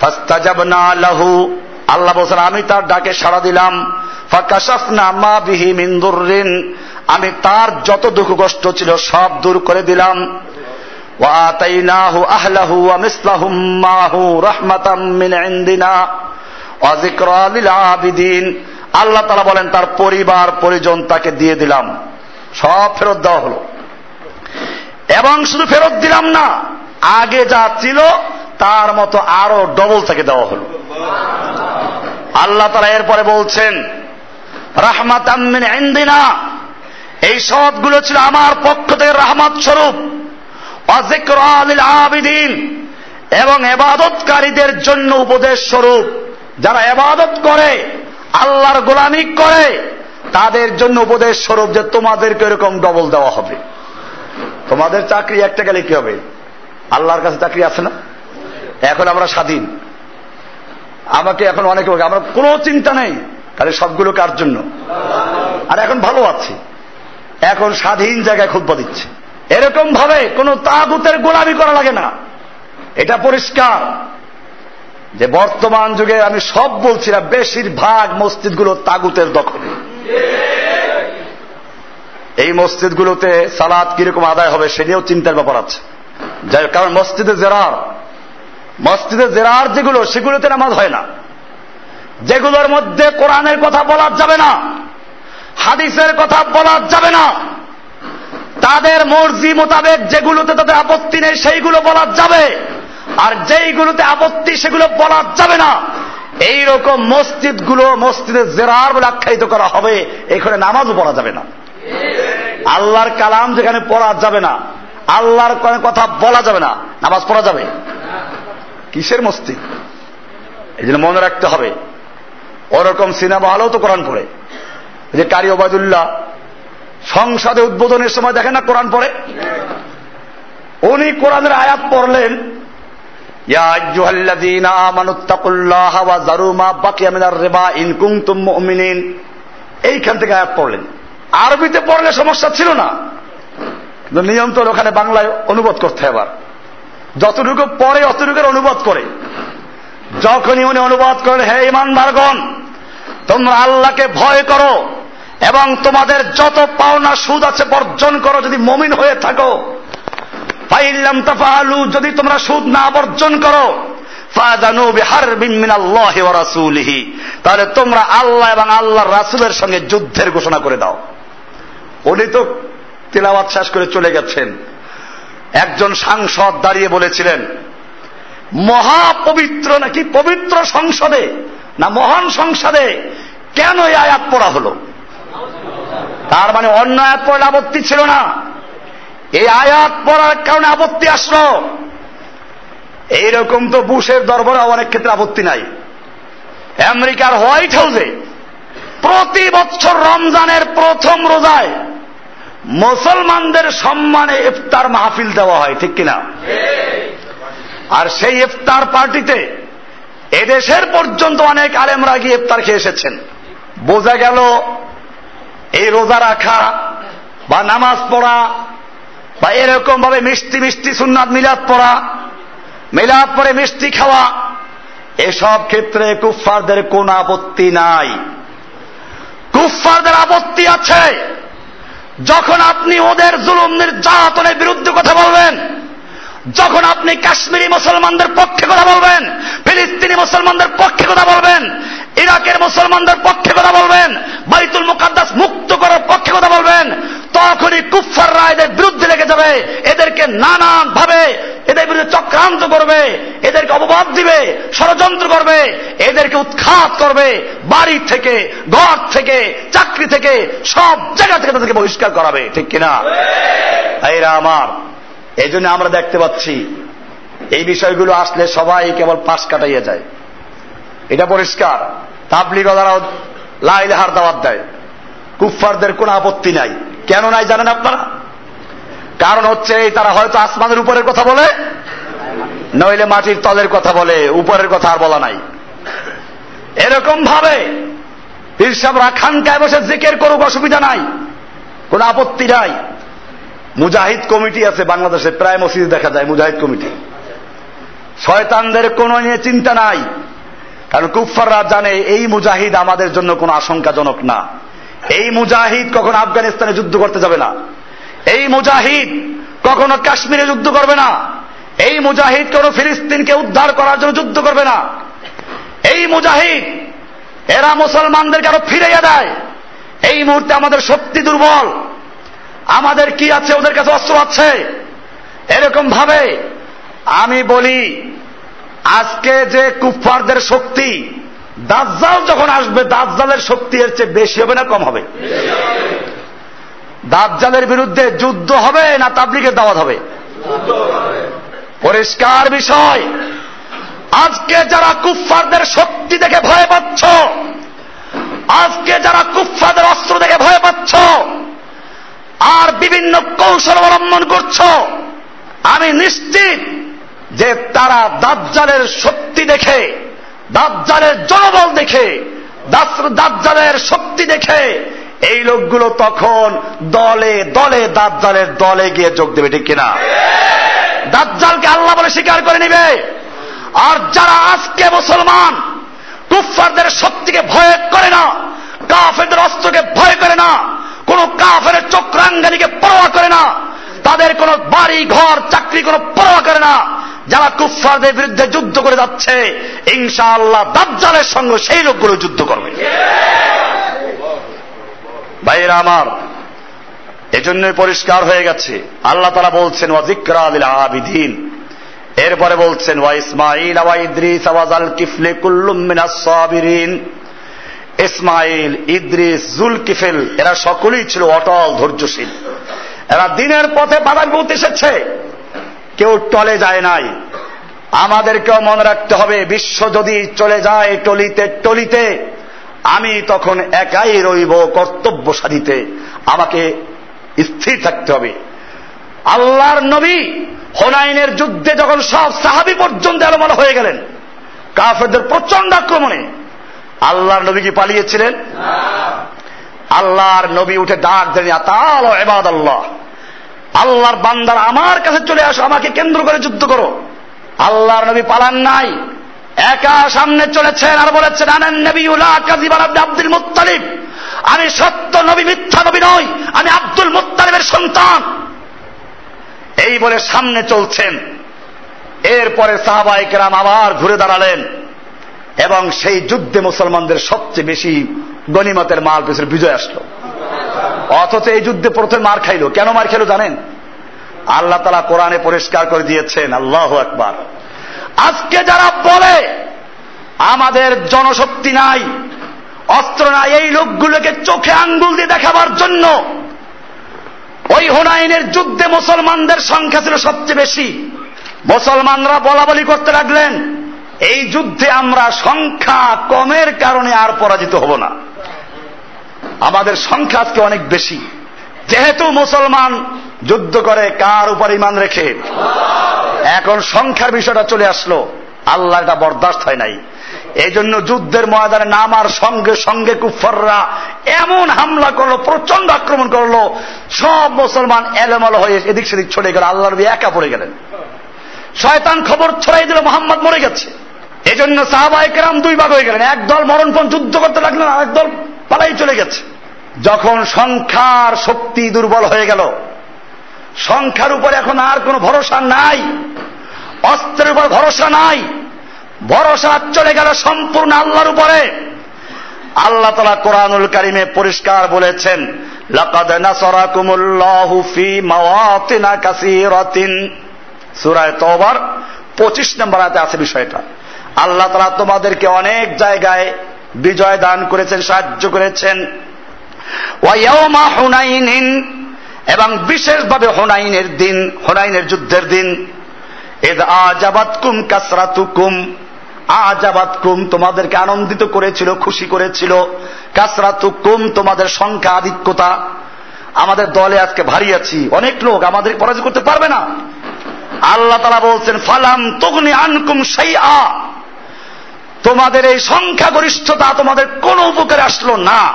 ফাস্তাজাবনা লাহু। আল্লাহ বলছেন, আমি তার ডাকে সাড়া দিলাম। ফাকাশাফনা মা বিহি আমি তার যত দুঃখ কষ্ট ছিল সব দূর করে দিলাম। وآتيناه أهله ومثلهم معه رحمة من عندنا وذكرى للعابدين আল্লাহ তালা বলেন তার পরিবার পরিজন তাকে দিয়ে দিলাম সব ফেরত দেওয়া হলো এবং শুধু ফেরত দিলাম না আগে যা ছিল তার মতো আরো ডবল তাকে দেওয়া হলো আল্লাহ তালা এরপরে বলছেন রাহমাত ইন্দিনা এই সবগুলো ছিল আমার পক্ষ থেকে রাহমাত স্বরূপ আবিদিন এবং এবাদতকারীদের জন্য উপদেশ স্বরূপ। যারা এবাদত করে, আল্লাহর গোলামি করে, তাদের জন্য উপদেশ স্বরূপ যে তোমাদেরকে এরকম ডবল দেওয়া হবে। তোমাদের চাকরি একটা গেলে কি হবে? আল্লাহর কাছে চাকরি আছে না? এখন আমরা স্বাধীন। আমাকে এখন অনেকে আমার কোনো চিন্তা নেই। তাহলে সবগুলো কার জন্য? আর এখন ভালো আছি। এখন স্বাধীন জায়গায় খুদ্া দিচ্ছে। এরকম ভাবে কোন তাগুতের গোলামি করা লাগে না। এটা পরিষ্কার। যে বর্তমান যুগে আমি সব বলছি না, বেশিরভাগ মসজিদগুলো তাগুতের দখলে। এই মসজিদগুলোতে সালাদ কীরকম আদায় হবে সে নিয়েও চিন্তার ব্যাপার আছে। যাই কারণ মসজিদে জেরার। মসজিদে জেরার যেগুলো, সেগুলোতে নামাজ হয় না। যেগুলোর মধ্যে কোরআনের কথা বলা যাবে না, হাদিসের কথা বলা যাবে না। তাদের মর্জি মোতাবেক যেগুলোতে তাদের আপত্তি নেই, সেইগুলো বলা যাবে। আর যেইগুলোতে আপত্তি, সেগুলো বলা যাবে না। এই রকম মসজিদগুলো মসজিদে জেরার বলে আখ্যায়িত করা হবে। এখানে নামাজও পড়া যাবে না। আল্লাহর কালাম যেখানে পড়া যাবে না। আল্লাহর কথা বলা যাবে না। নামাজ পড়া যাবে। কিসের মসজিদ? এই জন্য মনে রাখতে হবে। ওরকম সিনেমা হলেও তো কোরআন পড়ে। যে কারি ওবায়দুল্লাহ সংসদে উদ্বোধনের সময় দেখেন না কোরআন পড়ে? উনি কোরআনের আয়াত পড়লেন এইখান থেকে আয়াত পড়লেন। আরবিতে পড়লে সমস্যা ছিল না নিয়ম তো ওখানে বাংলায় অনুবাদ করতে আবার যতটুকু পরে অতটুকুর অনুবাদ করে। যখনই উনি অনুবাদ করেন, হে ইমান ইমানদারগণ, তোমরা আল্লাহকে ভয় করো এবং তোমাদের যত পাওনা সুদ আছে বর্জন করো, যদি মমিন হয়ে থাকো। ফাইল্লাম তাফালু যদি তোমরা সুদ না বর্জন করো তাহলে তোমরা আল্লাহ এবং আল্লাহর রাসুলের সঙ্গে যুদ্ধের ঘোষণা করে দাও। উনি তো তেলাওয়াত শেষ করে চলে গেছেন। একজন সাংসদ দাঁড়িয়ে বলেছিলেন, মহাপবিত্র নাকি পবিত্র সংসদে না মহান সংসদে? কেন এই আয়াত পড়া হলো? তার মানে অন্য আয়াত পড়লে আপত্তি ছিল না। এই আয়াত পড়ার কারণে আপত্তি আসলো। এইরকম তো বুশের দরবারে অনেক ক্ষেত্রে আপত্তি নাই। আমেরিকার হোয়াইট হাউসে প্রতি বছর রমজানের প্রথম রোজায় মুসলমানদের সম্মানে ইফতার মাহফিল দেওয়া হয়, ঠিক কিনা? আর সেই ইফতার পার্টিতে এদেশের পর্যন্ত অনেক আলেমরা গিয়ে ইফতার খেয়ে এসেছেন। বোঝা গেল এই রোজা রাখা বা নামাজ পড়া বা এরকম ভাবে মিষ্টি মিষ্টি সুন্নাত মিলাদ পড়া, মিলাদ পরে মিষ্টি খাওয়া, এসব ক্ষেত্রে কুফফারদের কোন আপত্তি নাই। কুফফারদের আপত্তি আছে। যখন আপনি ওদের জুলুম নির্যাতনের বিরুদ্ধে কথা বলবেন, যখন আপনি কাশ্মীরি মুসলমানদের পক্ষে কথা বলবেন, ফিলিস্তিনি মুসলমানদের পক্ষে কথা বলবেন ইরাকের মুসলমানদের পক্ষে কথা বলবেন, বাইতুল মুকাদ্দাস মুক্ত করার পক্ষে কথা বলবেন, তখনই কুফাররা এদের বিরুদ্ধে লেগে যাবে, এদেরকে নানান ভাবে এদের বিরুদ্ধে চক্রান্ত করবে, এদেরকে অপবাদ দিবে, ষড়যন্ত্র করবে, এদেরকে উৎখাত করবে, বাড়ি থেকে, ঘর থেকে, চাকরি থেকে, সব জায়গা থেকে তাদেরকে বহিষ্কার করাবে, ঠিক কিনা? এরা আমার এই জন্য আমরা দেখতে পাচ্ছি, এই বিষয়গুলো আসলে সবাই কেবল পাশ কাটাইয়া যায়। এটা পরিষ্কার। তাবলিগ তারাও লাইলাহার দাওয়াত দেয়। কুফফারদের কোনো আপত্তি নাই। কেন নাই জানেন আপনারা? কারণ হচ্ছে এই তারা হয়তো আসমানের উপরের কথা বলে, নইলে মাটির তলের কথা বলে, উপরের কথা আর বলা নাই। এরকম ভাবে পীরসাবরা খানকায় বসে জিকের করুক অসুবিধা নাই, কোন আপত্তি নাই। মুজাহিদ কমিটি আছে বাংলাদেশে, প্রায় মসজিদ দেখা যায় মুজাহিদ কমিটি। শয়তানদের কোনো নিয়ে চিন্তা নাই। কারণ কুফাররা জানে এই মুজাহিদ আমাদের জন্য কোনো আশঙ্কাজনক না। এই মুজাহিদ কখনো আফগানিস্তানে যুদ্ধ করতে যাবে না। এই মুজাহিদ কখনো কাশ্মীরে যুদ্ধ করবে না। এই মুজাহিদ কোনো ফিলিস্তিনকে উদ্ধার করার জন্য যুদ্ধ করবে না। এই মুজাহিদ, এরা মুসলমানদেরকে আরও ফিরাইয়া দেয়। এই মুহূর্তে আমাদের শক্তি দুর্বল। আমাদের কি আছে? ওদের কাছে অস্ত্র আছে। এরকম ভাবে আমি বলি আজকে যে কুফফারদের শক্তি, দাজ্জাল যখন আসবে, দাজ্জালের শক্তি এর চেয়ে বেশি হবে না কম হবে? দাজ্জালের বিরুদ্ধে যুদ্ধ হবে না তাবলিগের দাওয়াত হবে? পরিষ্কার বিষয়। আজকে যারা কুফফারদের শক্তি দেখে ভয় পাচ্ছ, আজকে যারা কুফফাদের অস্ত্র দেখে ভয় পাচ্ছ, আর বিভিন্ন কৌশল অবলম্বন করছ, আমি নিশ্চিত যে তারা দাজ্জালের শক্তি দেখে, দাজ্জালের জনবল দেখে দাজ্জালের শক্তি দেখে, এই লোকগুলো তখন দলে দলে দাজ্জালের দলে গিয়ে যোগ দেবে, ঠিক কিনা? দাজ্জালকে আল্লাহ বলে স্বীকার করে নিবে। আর যারা আজকে মুসলমান কুফারদের শক্তিকে ভয় করে না, কাফেরদের অস্ত্রকে ভয় করে না, কোন কাফের চক্রাঙ্গানিকে পরোয়া করে না, তাদের কোন বাড়ি, ঘর, চাকরি কোন পরোয়া করে না যারা কুফারদের বিরুদ্ধে যুদ্ধ করে যাচ্ছে, ইনশাআল্লাহ দাজ্জালের সঙ্গে সেই লোকগুলো যুদ্ধ করবে। ভাইরা আমার, এজন্যই পরিষ্কার হয়ে গেছে। আল্লাহ তারা বলছেন ওয়াজিক্রা আদিল আবিদিন। এরপরে বলছেন, ওয়া ইসমাইল ওয়া ইদ্রিস ওয়াজাল কিফলে কুল্লুম মিনাস সাবিরিন। ইসমাইল ইদ্রিস, জুল কিফেল, এরা সকলেই ছিল অটল, ধৈর্যশীল। এরা দিনের পথে বাধা বিপত্তি এসেছে। কেউ টলে যায় নাই। আমাদেরকেও মনে রাখতে হবে বিশ্ব যদি চলে যায় টলিতে টলিতে আমি তখন একাই রইব কর্তব্য সাধিতে আমাকে স্থির থাকতে হবে। আল্লাহর নবী হোনাইনের যুদ্ধে যখন সব সাহাবি পর্যন্ত এলোমালো হয়ে গেলেন কাফেরদের প্রচণ্ড আক্রমণে আল্লাহর নবী কি পালিয়েছিলেন? আল্লাহর নবী উঠে ডাক দেন তাল এবাদ আল্লাহ আল্লাহর বান্দার আমার কাছে চলে আসো, আমাকে কেন্দ্র করে যুদ্ধ করো। আল্লাহর নবী পালান নাই। একা সামনে চলেছেন আর বলেছেন, আনেন নবী আব্দুল মুত্তালিব। আমি সত্য নবী, মিথ্যা নবী নই, আমি আব্দুল মুত্তালিবের সন্তান। এই বলে সামনে চলছেন। এরপরে সাহাবাইকেরাম আবার ঘুরে দাঁড়ালেন এবং সেই যুদ্ধে মুসলমানদের সবচেয়ে বেশি গনিমতের মাল পেছনে বিজয় আসলো। অথচ এই যুদ্ধে প্রথমে মার খাইলো। কেন মার খাইলো জানেন? আল্লাহ তালা কোরআনে পরিষ্কার করে দিয়েছেন, আল্লাহ একবার আজকে যারা বলে, আমাদের জনশক্তি নাই, অস্ত্র নাই, এই লোকগুলোকে চোখে আঙ্গুল দিয়ে দেখাবার জন্য, ওই হুনাইনের যুদ্ধে মুসলমানদের সংখ্যা ছিল সবচেয়ে বেশি। মুসলমানরা বলা বলি করতে লাগলেন, এই যুদ্ধে আমরা সংখ্যা কমের কারণে আর পরাজিত হব না। আমাদের সংখ্যা আজকে অনেক বেশি। যেহেতু মুসলমান যুদ্ধ করে, কার উপর ইমান রেখে? এখন সংখ্যার বিষয়টা চলে আসলো। আল্লাহ এটা বরদাস্ত হয় নাই। এই জন্য যুদ্ধের ময়দানে নামার সঙ্গে সঙ্গে কুফররা এমন হামলা করল প্রচণ্ড আক্রমণ করল। সব মুসলমান এলোমেলো হয়ে এদিক সেদিক ছড়ে গেল। আল্লাহ নবী একা পড়ে গেলেন। শয়তান খবর ছড়াই দিল, মোহাম্মদ মরে গেছে। এই জন্য সাহাবাহিকেরাম দুই ভাগ হয়ে গেলেন। একদল মরণপণ যুদ্ধ করতে লাগলেন একদল পালাই চলে গেছে। যখন সংখ্যার শক্তি দুর্বল হয়ে গেল, সংখ্যার উপর এখন আর কোনো ভরসা নাই, অস্ত্রের উপর ভরসা নাই, ভরসা চলে গেল সম্পূর্ণ আল্লাহর উপরে। আল্লাহ তালা কোরআনুল কারিমে পরিষ্কার বলেছেন 25 নম্বর আছে বিষয়টা। আল্লাহ তালা তোমাদেরকে অনেক জায়গায় বিজয় দান করেছেন, সাহায্য করেছেন। ওয়াইয়াউমা হুনাইনিন, এবং বিশেষভাবে হোনাইনের দিন, হোনাইনের যুদ্ধের দিন। এদ আজাবাত কুম কাসরাতুকুম আজাবাত কুম তোমাদেরকে আনন্দিত করেছিল, খুশি করেছিল। কাসরাতুকুম তোমাদের সংখ্যা আধিক্যতা। আমাদের দলে আজকে ভারী আছি, অনেক লোক আমাদের পরাজয় করতে পারবে না। আল্লাহ তালা বলছেন, ফালাম তগ্নি আনকুম সেই আ তোমাদের এই সংখ্যাগরিষ্ঠতা তোমাদের কোন উপকারে আসলো না।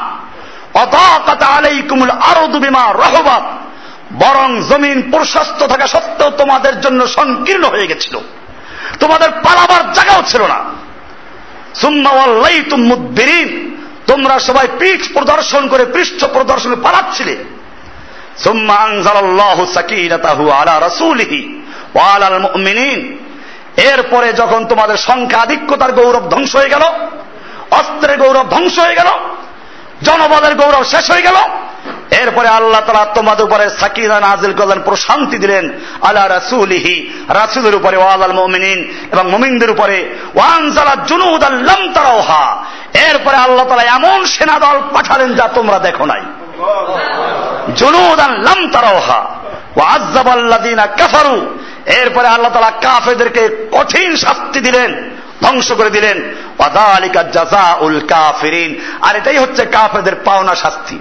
বরং জমিন প্রশস্ত থাকা সত্ত্বেও তোমাদের জন্য সংকীর্ণ হয়ে গেছিল। তোমাদের পালাবার জায়গাও ছিল না। তুমুদ্দিন তোমরা সবাই পিঠ প্রদর্শন করে পৃষ্ঠ প্রদর্শন পালাচ্ছিলে। সুম্মা আনজালাল্লাহু সাকিনাতাহু আলা রাসূলিহি ওয়া আলাল মুমিনিন। এরপরে যখন তোমাদের সংখ্যা আধিক্যতার গৌরব ধ্বংস হয়ে গেল, অস্ত্রের গৌরব ধ্বংস হয়ে গেল জনবলের গৌরব শেষ হয়ে গেল, এরপরে আল্লাহ তালা তোমাদের উপরে সাকিনা নাজিল করলেন, প্রশান্তি দিলেন আল্লাহ রাসুলিহি, রাসুলের উপরে ওয়াল মমিনিন, এবং মমিনদের উপরে ওয়ানজালা জুনুদ আল্লাম তারাওহা এরপরে আল্লাহ তালা এমন সেনা দল পাঠালেন যা তোমরা দেখো নাই। জুনুদ আল্লাম তারাওহা ওয়াজ্জাবাল্লাদিনা কাফারু এরপরে আল্লাহ তালা কাফেদেরকে কঠিন শাস্তি দিলেন, ধ্বংস করে দিলেন। আর এটাই হচ্ছে কাফেদের পাওনা শাস্তি।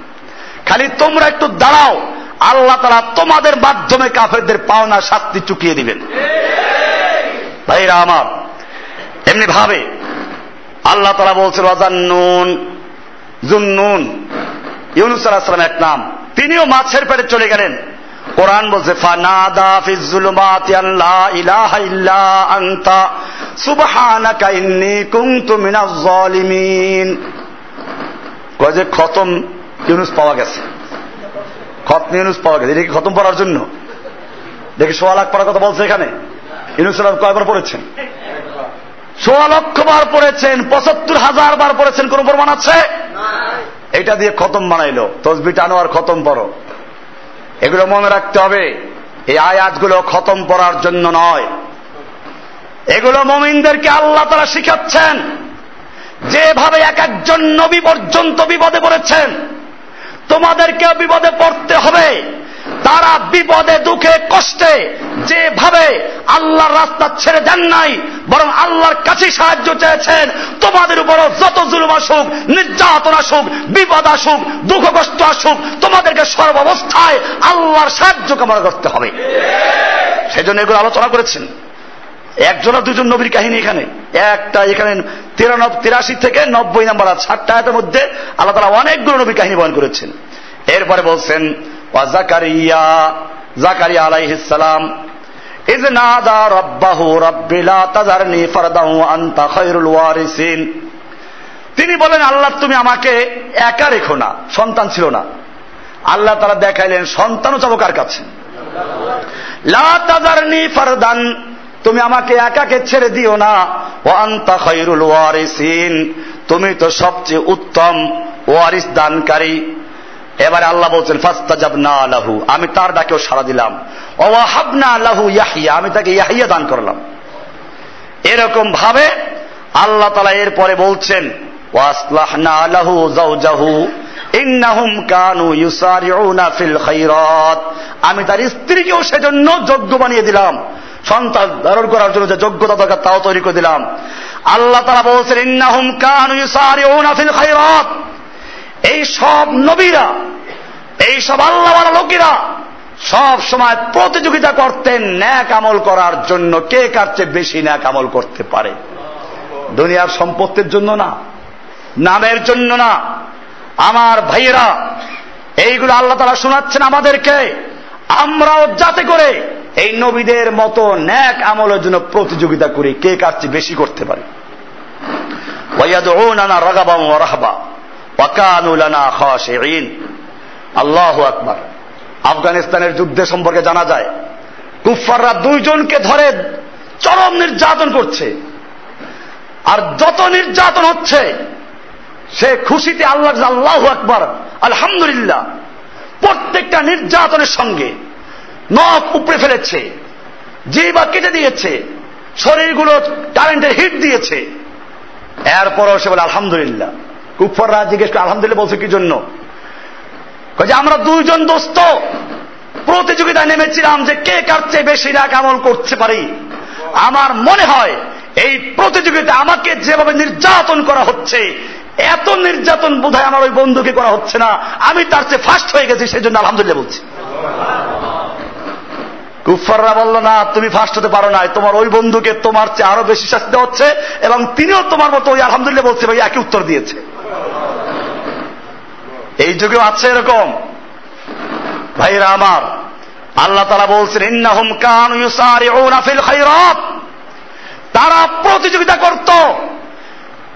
খালি তোমরা একটু দাঁড়াও, আল্লাহ তারা তোমাদের মাধ্যমে কাফেরদের পাওনা শাস্তি চুকিয়ে দিবেন। ভাইরা আমার, এমনি ভাবে আল্লাহ তারা বলছে রাজান্নুন জুন্নুন। ইউনুস আলাহিসাম এক নাম। তিনিও মাছের পেটে চলে গেলেন। কোরআন বলছে ফানাদা ফিজুলুমাতি আল্লাহ ইলাহা ইল্লা আনতা সুবহানাকা ইন্নী কুনতু মিনাজ জালিমিন। কয় যে খতম ইউনুস পাওয়া গেছে। খতম ইউনুস পাওয়া গেছে। এটা কি খতম পড়ার জন্য? দেখি সোয়া লাখ পড়ার কথা বলছে এখানে। ইউনুস কয়বার পড়েছেন? সোয়া লক্ষ বার পড়েছেন পঁচাত্তর হাজার বার পড়েছেন কোন প্রমাণ আছে? এটা দিয়ে খতম বানাইলো। তসবি টানো আর খতম পড়ো এগুলো মনে রাখতে হবে, এই আয়াতগুলো খতম করার জন্য নয়। এগুলো মমিনদেরকে আল্লাহ তারা শিখাচ্ছেন, যেভাবে এক একজন নবী পর্যন্ত বিপদে পড়েছেন, তোমাদেরকেও বিপদে পড়তে হবে। তারা বিপদে, দুঃখে, কষ্টে যেভাবে আল্লাহর রাস্তা ছেড়ে দেন নাই, বরং আল্লাহর কাছে সাহায্য চেয়েছেন, তোমাদের উপরও যত জুলুম আসুক, নির্যাতন আসুক, বিপদ আসুক দুঃখ কষ্ট আসুক, তোমাদেরকে সর্বাবস্থায় আল্লাহর সাহায্য কামনা করতে হবে। সেজন্য এগুলো আলোচনা করেছেন। একজন, দুজন নবীর কাহিনী এখানে। একটা এখানে তিরাশি থেকে নব্বই নাম্বার আছে ষাটটা মধ্যে আল্লাহ তালা অনেকগুলো নবীর কাহিনী বয়ন করেছেন। এরপরে বলছেন জাকারিয়া তাজারনি ফারদাহু ওয়ারিসিন। তিনি বলেন, আল্লাহ, তুমি আমাকে একা রেখো না, সন্তান ছিল না। আল্লাহ তারা দেখাইলেন, সন্তানও চাবো কার কাছে? লা তাজারনি ফারদান, তুমি আমাকে একাকে ছেড়ে দিও না ও আন্তা খৈরুল ওয়ারিসিন। তুমি তো সবচেয়ে উত্তম ওয়ারিস দানকারী। এবারে আল্লাহ বলছেন ফাস্তাজাব না আলাহু আমি তার ডাকেও সাড়া দিলাম। ওয়াহাবনা আলাহু ইয়াহিয়া আমি তাকে ইয়াহিয়া দান করলাম। এরকম ভাবে আল্লাহ তালা এরপরে বলছেন কানু আমি তার স্ত্রীকেও সেজন্য যোগ্য বানিয়ে দিলাম। সন্তান ধারণ করার জন্য যে যোগ্যতা দরকার তাও তৈরি করে দিলাম। আল্লাহ তারা বলছেন, ইন্নাহুম কানু ইউসারিউনা ফিল খাইরাত এই সব নবীরা, এই সব আল্লাহওয়ালা লোকেরা সব সময় প্রতিযোগিতা করতেন, ন্যাক আমল করার জন্য কে কার চেয়ে বেশি ন্যাক আমল করতে পারে? দুনিয়ার সম্পত্তির জন্য না, নামের জন্য না। আমার ভাইয়েরা, এইগুলো আল্লাহ তারা শোনাচ্ছেন আমাদেরকে। আমরাও যাতে করে এই নবীদের মতো ন্যাক আমলের জন্য প্রতিযোগিতা করি, কে কার চেয়ে বেশি করতে পারে। রগাবা রাহবা। আল্লাহ আকবার। আফগানিস্তানের যুদ্ধে সম্পর্কে জানা যায় কুফাররা দুইজনকে ধরে চরম নির্যাতন করছে। আর যত নির্যাতন হচ্ছে, সে খুশিতে আল্লাহ আল্লাহ আকবার, আলহামদুলিল্লাহ। প্রত্যেকটা নির্যাতনের সঙ্গে নখ উপড়ে ফেলেছে জিবা কেটে দিয়েছে, শরীরগুলো কারেন্টের হিট দিয়েছে। এরপরও সে বলে, আলহামদুলিল্লাহ। কুফররা জিজ্ঞেস করে, আলহামদুলিল্লাহ বলছে কি জন্য? যে, আমরা দুইজন দোস্ত। প্রতিযোগিতায় নেমেছিলাম যে কে কার চেয়ে বেশি রাগ আমল করতে পারি। আমার মনে হয় এই প্রতিযোগিতা আমাকে যেভাবে নির্যাতন করা হচ্ছে, এত নির্যাতন বোধহয় আমার ওই বন্ধুকে করা হচ্ছে না। আমি তার চেয়ে ফার্স্ট হয়ে গেছি, সেই জন্য আলহামদুলিল্লাহ বলছি। কুফাররা বলল, না, তুমি ফার্স্ট হতে পারো না। তোমার ওই বন্ধুকে তোমার চেয়ে আরও বেশি শাস্তি হচ্ছে এবং তিনিও তোমার মতো ওই আলহামদুলিল্লাহ বলছে ভাই একই উত্তর দিয়েছে। এই যুগেও আছে এরকম? ভাইরা আমার, আল্লাহ তারা বলছেন, ইন্নাহুম কান ফিল খায়রাত। তারা প্রতিযোগিতা করত,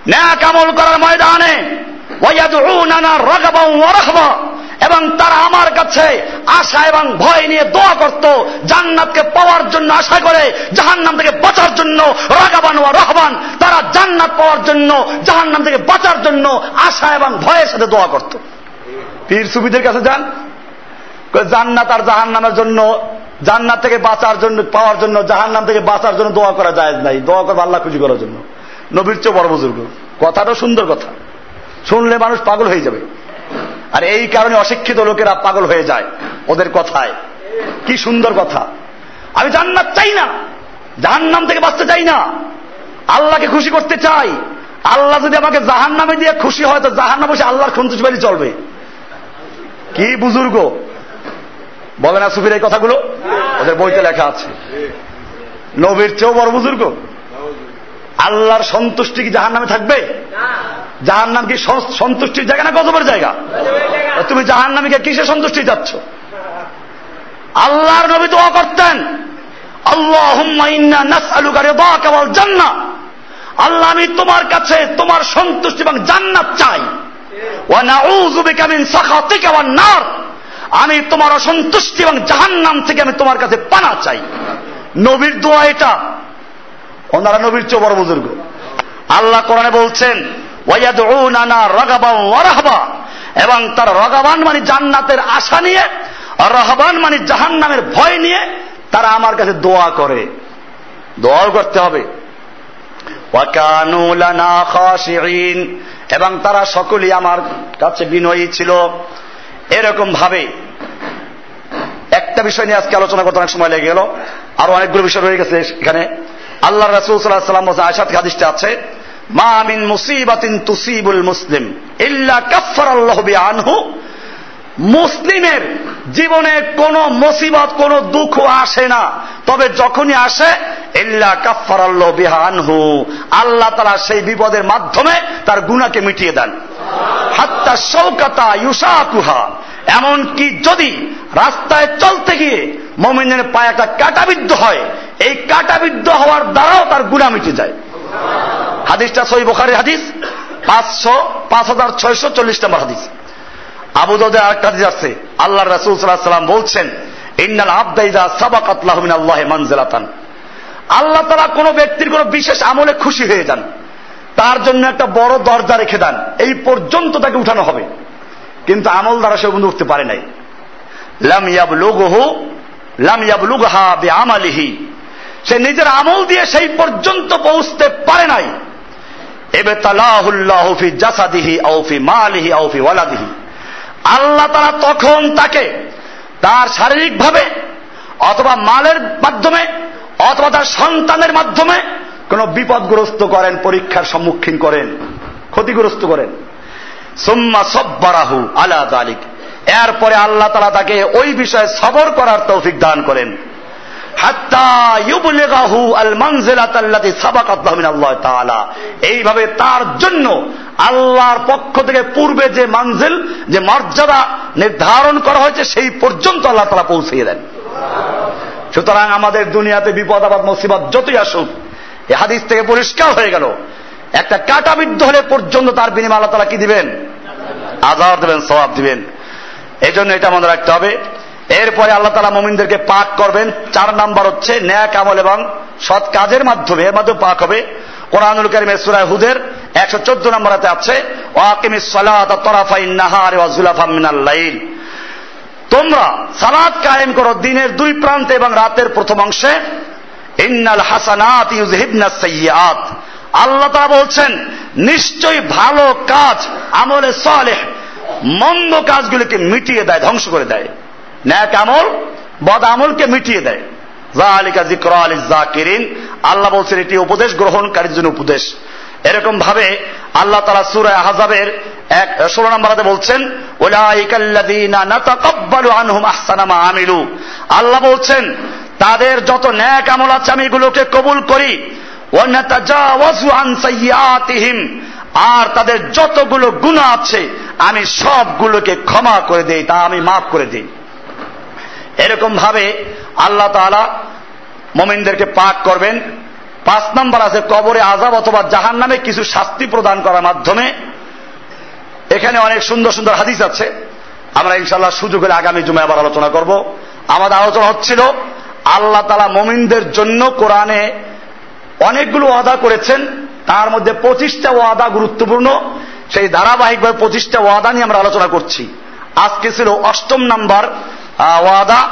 ন্যাক আমল করার ময়দানে, ওয়ায়াদউনানা রাগাবাও ওয়া রাহবা। এবং তারা আমার কাছে আশা এবং ভয় নিয়ে দোয়া করত, জান্নাতকে পাওয়ার জন্য আশা করে, জাহান্নাম থেকে বাঁচার জন্য রাগাবান ও রহবান। তারা জান্নাত পাওয়ার জন্য, জাহান্নাম থেকে বাঁচার জন্য আশা এবং ভয়ের সাথে দোয়া করত। পীর সুবিদের কাছে যান। জান্নাত আর জাহান্নামের জন্য, জান্নাত থেকে বাঁচার জন্য, পাওয়ার জন্য, জাহান্নাম থেকে বাঁচার জন্য দোয়া করা যায় নাই। দোয়া করব আল্লাহ খুশি করার জন্য। নবীর চেয়ে বড় বুজুর্গ। কথাটা সুন্দর কথা। শুনলে মানুষ পাগল হয়ে যাবে। আর এই কারণে অশিক্ষিত লোকেরা পাগল হয়ে যায় ওদের কথায়। কি সুন্দর কথা। আমি জান্নাত চাই না। জাহান নাম থেকে বাঁচতে চাই না। আল্লাহকে খুশি করতে চাই। আল্লাহ যদি আমাকে জাহান নামে দিয়ে খুশি হয়, তো জাহান নামে বসে আল্লাহর বাড়ি চলবে। কি বুজুর্গ। বলে না সুফির এই কথাগুলো? ওদের বইতে লেখা আছে। নবীর চেয়েও বড় বুজুর্গ। আল্লাহর সন্তুষ্টি কি জাহান নামে থাকবে? জাহান নাম কি সন্তুষ্টির জায়গা না গজবের জায়গা? তুমি জাহান নামীকে কিসে সন্তুষ্টি যাচ্ছ? আল্লাহর নবী দোয়া করতেন আল্লাহ আমি তোমার কাছে তোমার সন্তুষ্টি এবং জান্নাত চাই। আমি তোমার অসন্তুষ্টি এবং জাহান্নাম থেকে আমি তোমার কাছে পানা চাই। নবীর দোয়া এটা। ওনারা নবীর চেয়ে বড় বুজুর্গ। আল্লাহ কোরআনে বলছেন এবং তার রগাবান মানে জান্নাতের আশা নিয়ে রহবান মানে জাহান নামের ভয় নিয়ে তারা আমার কাছে দোয়া করে। দোয়াও করতে হবে। এবং তারা সকলেই আমার কাছে বিনয়ী ছিল। এরকম ভাবে একটা বিষয় নিয়ে আজকে আলোচনা করতে অনেক সময় লেগে গেল। আরও অনেকগুলো বিষয় রয়ে গেছে এখানে। আল্লাহ রাসুল সাল্লাহ সাল্লাম আয়সাদ হাদিসটা আছে, মা মিন মুসিবাতিন তুসিবুল মুসলিম ইল্লা কাফার আল্লাহ আনহু মুসলিমের জীবনে কোন মুসিবত, কোন দুঃখ আসে না। তবে যখনই আসে, ইল্লা কাফার আল্লাহ আনহু আল্লাহ তারা সেই বিপদের মাধ্যমে তার গুণাকে মিটিয়ে দেন। হাত্তা শৌকাতা ইউসাকুহা এমনকি যদি রাস্তায় চলতে গিয়ে মমিনের পায়ে একটা কাটাবিদ্ধ হয়। এই কাটাবিদ্ধ হওয়ার দ্বারাও তার গুণা মিটে যায়। হাদিসটা সই বোখারি হাদিস, পাঁচশো, পাঁচ হাজার ছয়শো চল্লিশ নম্বর হাদিস। আবু দদে আরেকটা হাদিস আছে আল্লাহ রাসুল সাল্লাম বলছেন, ইন্নাল আবদাইজা সাবাকাতলাহমিন আল্লাহ মানজেলাতান আল্লাহ তারা কোন ব্যক্তির কোন বিশেষ আমলে খুশি হয়ে যান। তার জন্য একটা বড় দরজা রেখে দেন। এই পর্যন্ত তাকে উঠানো হবে। কিন্তু আমল দ্বারা সে বন্ধু উঠতে পারে নাই। লাম ইয়াবলুগহু বিআমালিহি। সে নিজের আমল দিয়ে সেই পর্যন্ত পৌঁছতে পারে নাই। এবে জাসাদিহি আও ফি মালিহি আও ফি ওয়ালাদিহি। আল্লাহ তারা তখন তাকে তার শারীরিকভাবে অথবা মালের মাধ্যমে অথবা তার সন্তানের মাধ্যমে কোন বিপদগ্রস্ত করেন, পরীক্ষার সম্মুখীন করেন, ক্ষতিগ্রস্ত করেন। সুম্মা সব্বারাহু আলা তালিক এরপরে আল্লাহ তালা তাকে ওই বিষয়ে সবর করার তৌফিক দান করেন। এইভাবে তার জন্য আল্লাহর পক্ষ থেকে পূর্বে যে মানজিল, যে মর্যাদা নির্ধারণ করা হয়েছে, সেই পর্যন্ত আল্লাহ তারা পৌঁছিয়ে দেন। সুতরাং আমাদের দুনিয়াতে বিপদ আবাদ মুসিবত যতই আসুক, এ হাদিস থেকে পরিষ্কার হয়ে গেল। একটা কাটাবিদ্ধ হলে পর্যন্ত তার বিনিময় আল্লাহ তারা কি দিবেন? আজাদ দেবেন সবাব দিবেন। এই জন্য এটা মনে রাখতে হবে। এরপরে আল্লাহ তালা মোমিনদেরকে পাক করবেন। চার নাম্বার হচ্ছে ন্যাক আমল এবং সৎ কাজের মাধ্যমে, এর মাধ্যমে পাক হবে। কোরআনুল করিমের সুরায় হুদের একশো চোদ্দ নম্বরাতে আছে ওয়াকিম মিনাল লাইল। তোমরা সালাদ কায়েম করো দিনের দুই প্রান্তে এবং রাতের প্রথম অংশে। ইন্নাল হাসানাত ইউজহিবনা সাইয়াত আল্লাহ তারা বলছেন, নিশ্চয়ই ভালো কাজ, আমলে সালেহ মন্দ কাজগুলিকে মিটিয়ে দেয়, ধ্বংস করে দেয়। ন্যাক আমল, বদ আমলকে মিটিয়ে দেয়। জালিকা জিক্র আলী জাকিরিন আল্লাহ বলছেন, এটি উপদেশ গ্রহণকারীর জন্য উপদেশ। এরকম ভাবে আল্লাহ তালা সুরায় আহাজাবের এক, ষোলো নম্বরাতে বলছেন আমিলু। আল্লাহ বলছেন, তাদের যত ন্যাক আমল আছে, আমি এগুলোকে কবুল করি। আর তাদের যতগুলো গুণা আছে আমি সবগুলোকে ক্ষমা করে দেই, তা আমি মাফ করে দিই। এরকম ভাবে আল্লাহ তালা মমিনদেরকে পাক করবেন। পাঁচ নম্বর আছে, কবরে আজাব অথবা জাহান নামে কিছু শাস্তি প্রদান করার মাধ্যমে। এখানে অনেক সুন্দর সুন্দর হাদিস আছে। আমরা ইনশাল্লাহ সুযোগ হলে আগামী জুমে আবার আলোচনা করব। আমাদের আলোচনা হচ্ছিল, আল্লাহ তালা মমিনদের জন্য কোরআনে অনেকগুলো ওয়াদা করেছেন। তার মধ্যে পঁচিশটা ওয়াদা গুরুত্বপূর্ণ। সেই ধারাবাহিকভাবে পঁচিশটা ওয়াদা নিয়ে আমরা আলোচনা করছি। আজকে ছিল অষ্টম নাম্বার ওয়াদা।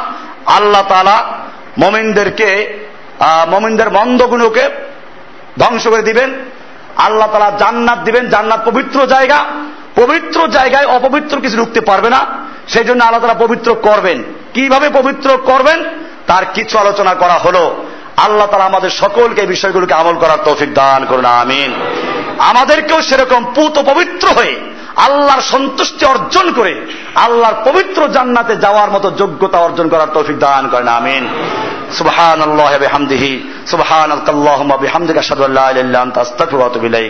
আল্লাহ তালা মমিনদেরকে মমিনদের মন্দগুলোকে ধ্বংস করে দিবেন। আল্লাহ তালা জান্নাত দিবেন, জান্নাত পবিত্র জায়গা। পবিত্র জায়গায় অপবিত্র কিছু ঢুকতে পারবে না। সেই জন্য আল্লাহ তালা পবিত্র করবেন। কীভাবে পবিত্র করবেন? তার কিছু আলোচনা করা হলো। আল্লাহ তালা আমাদের সকলকে এই বিষয়গুলোকে আমল করার তৌফিক দান করুন, আমিন। আমাদেরকেও সেরকম পুত পবিত্র হয়ে আল্লাহর সন্তুষ্টি অর্জন করে আল্লাহর পবিত্র জান্নাতে যাওয়ার মতো যোগ্যতা অর্জন করার তৌফিক দান করেন, আমিন। সুবহান আল্লাহ বিহামদিহি সুবহান আল্লাহ বিহামদিকা আনতা, আস্তাগফিরুকা ওয়া আতুবু ইলাইক।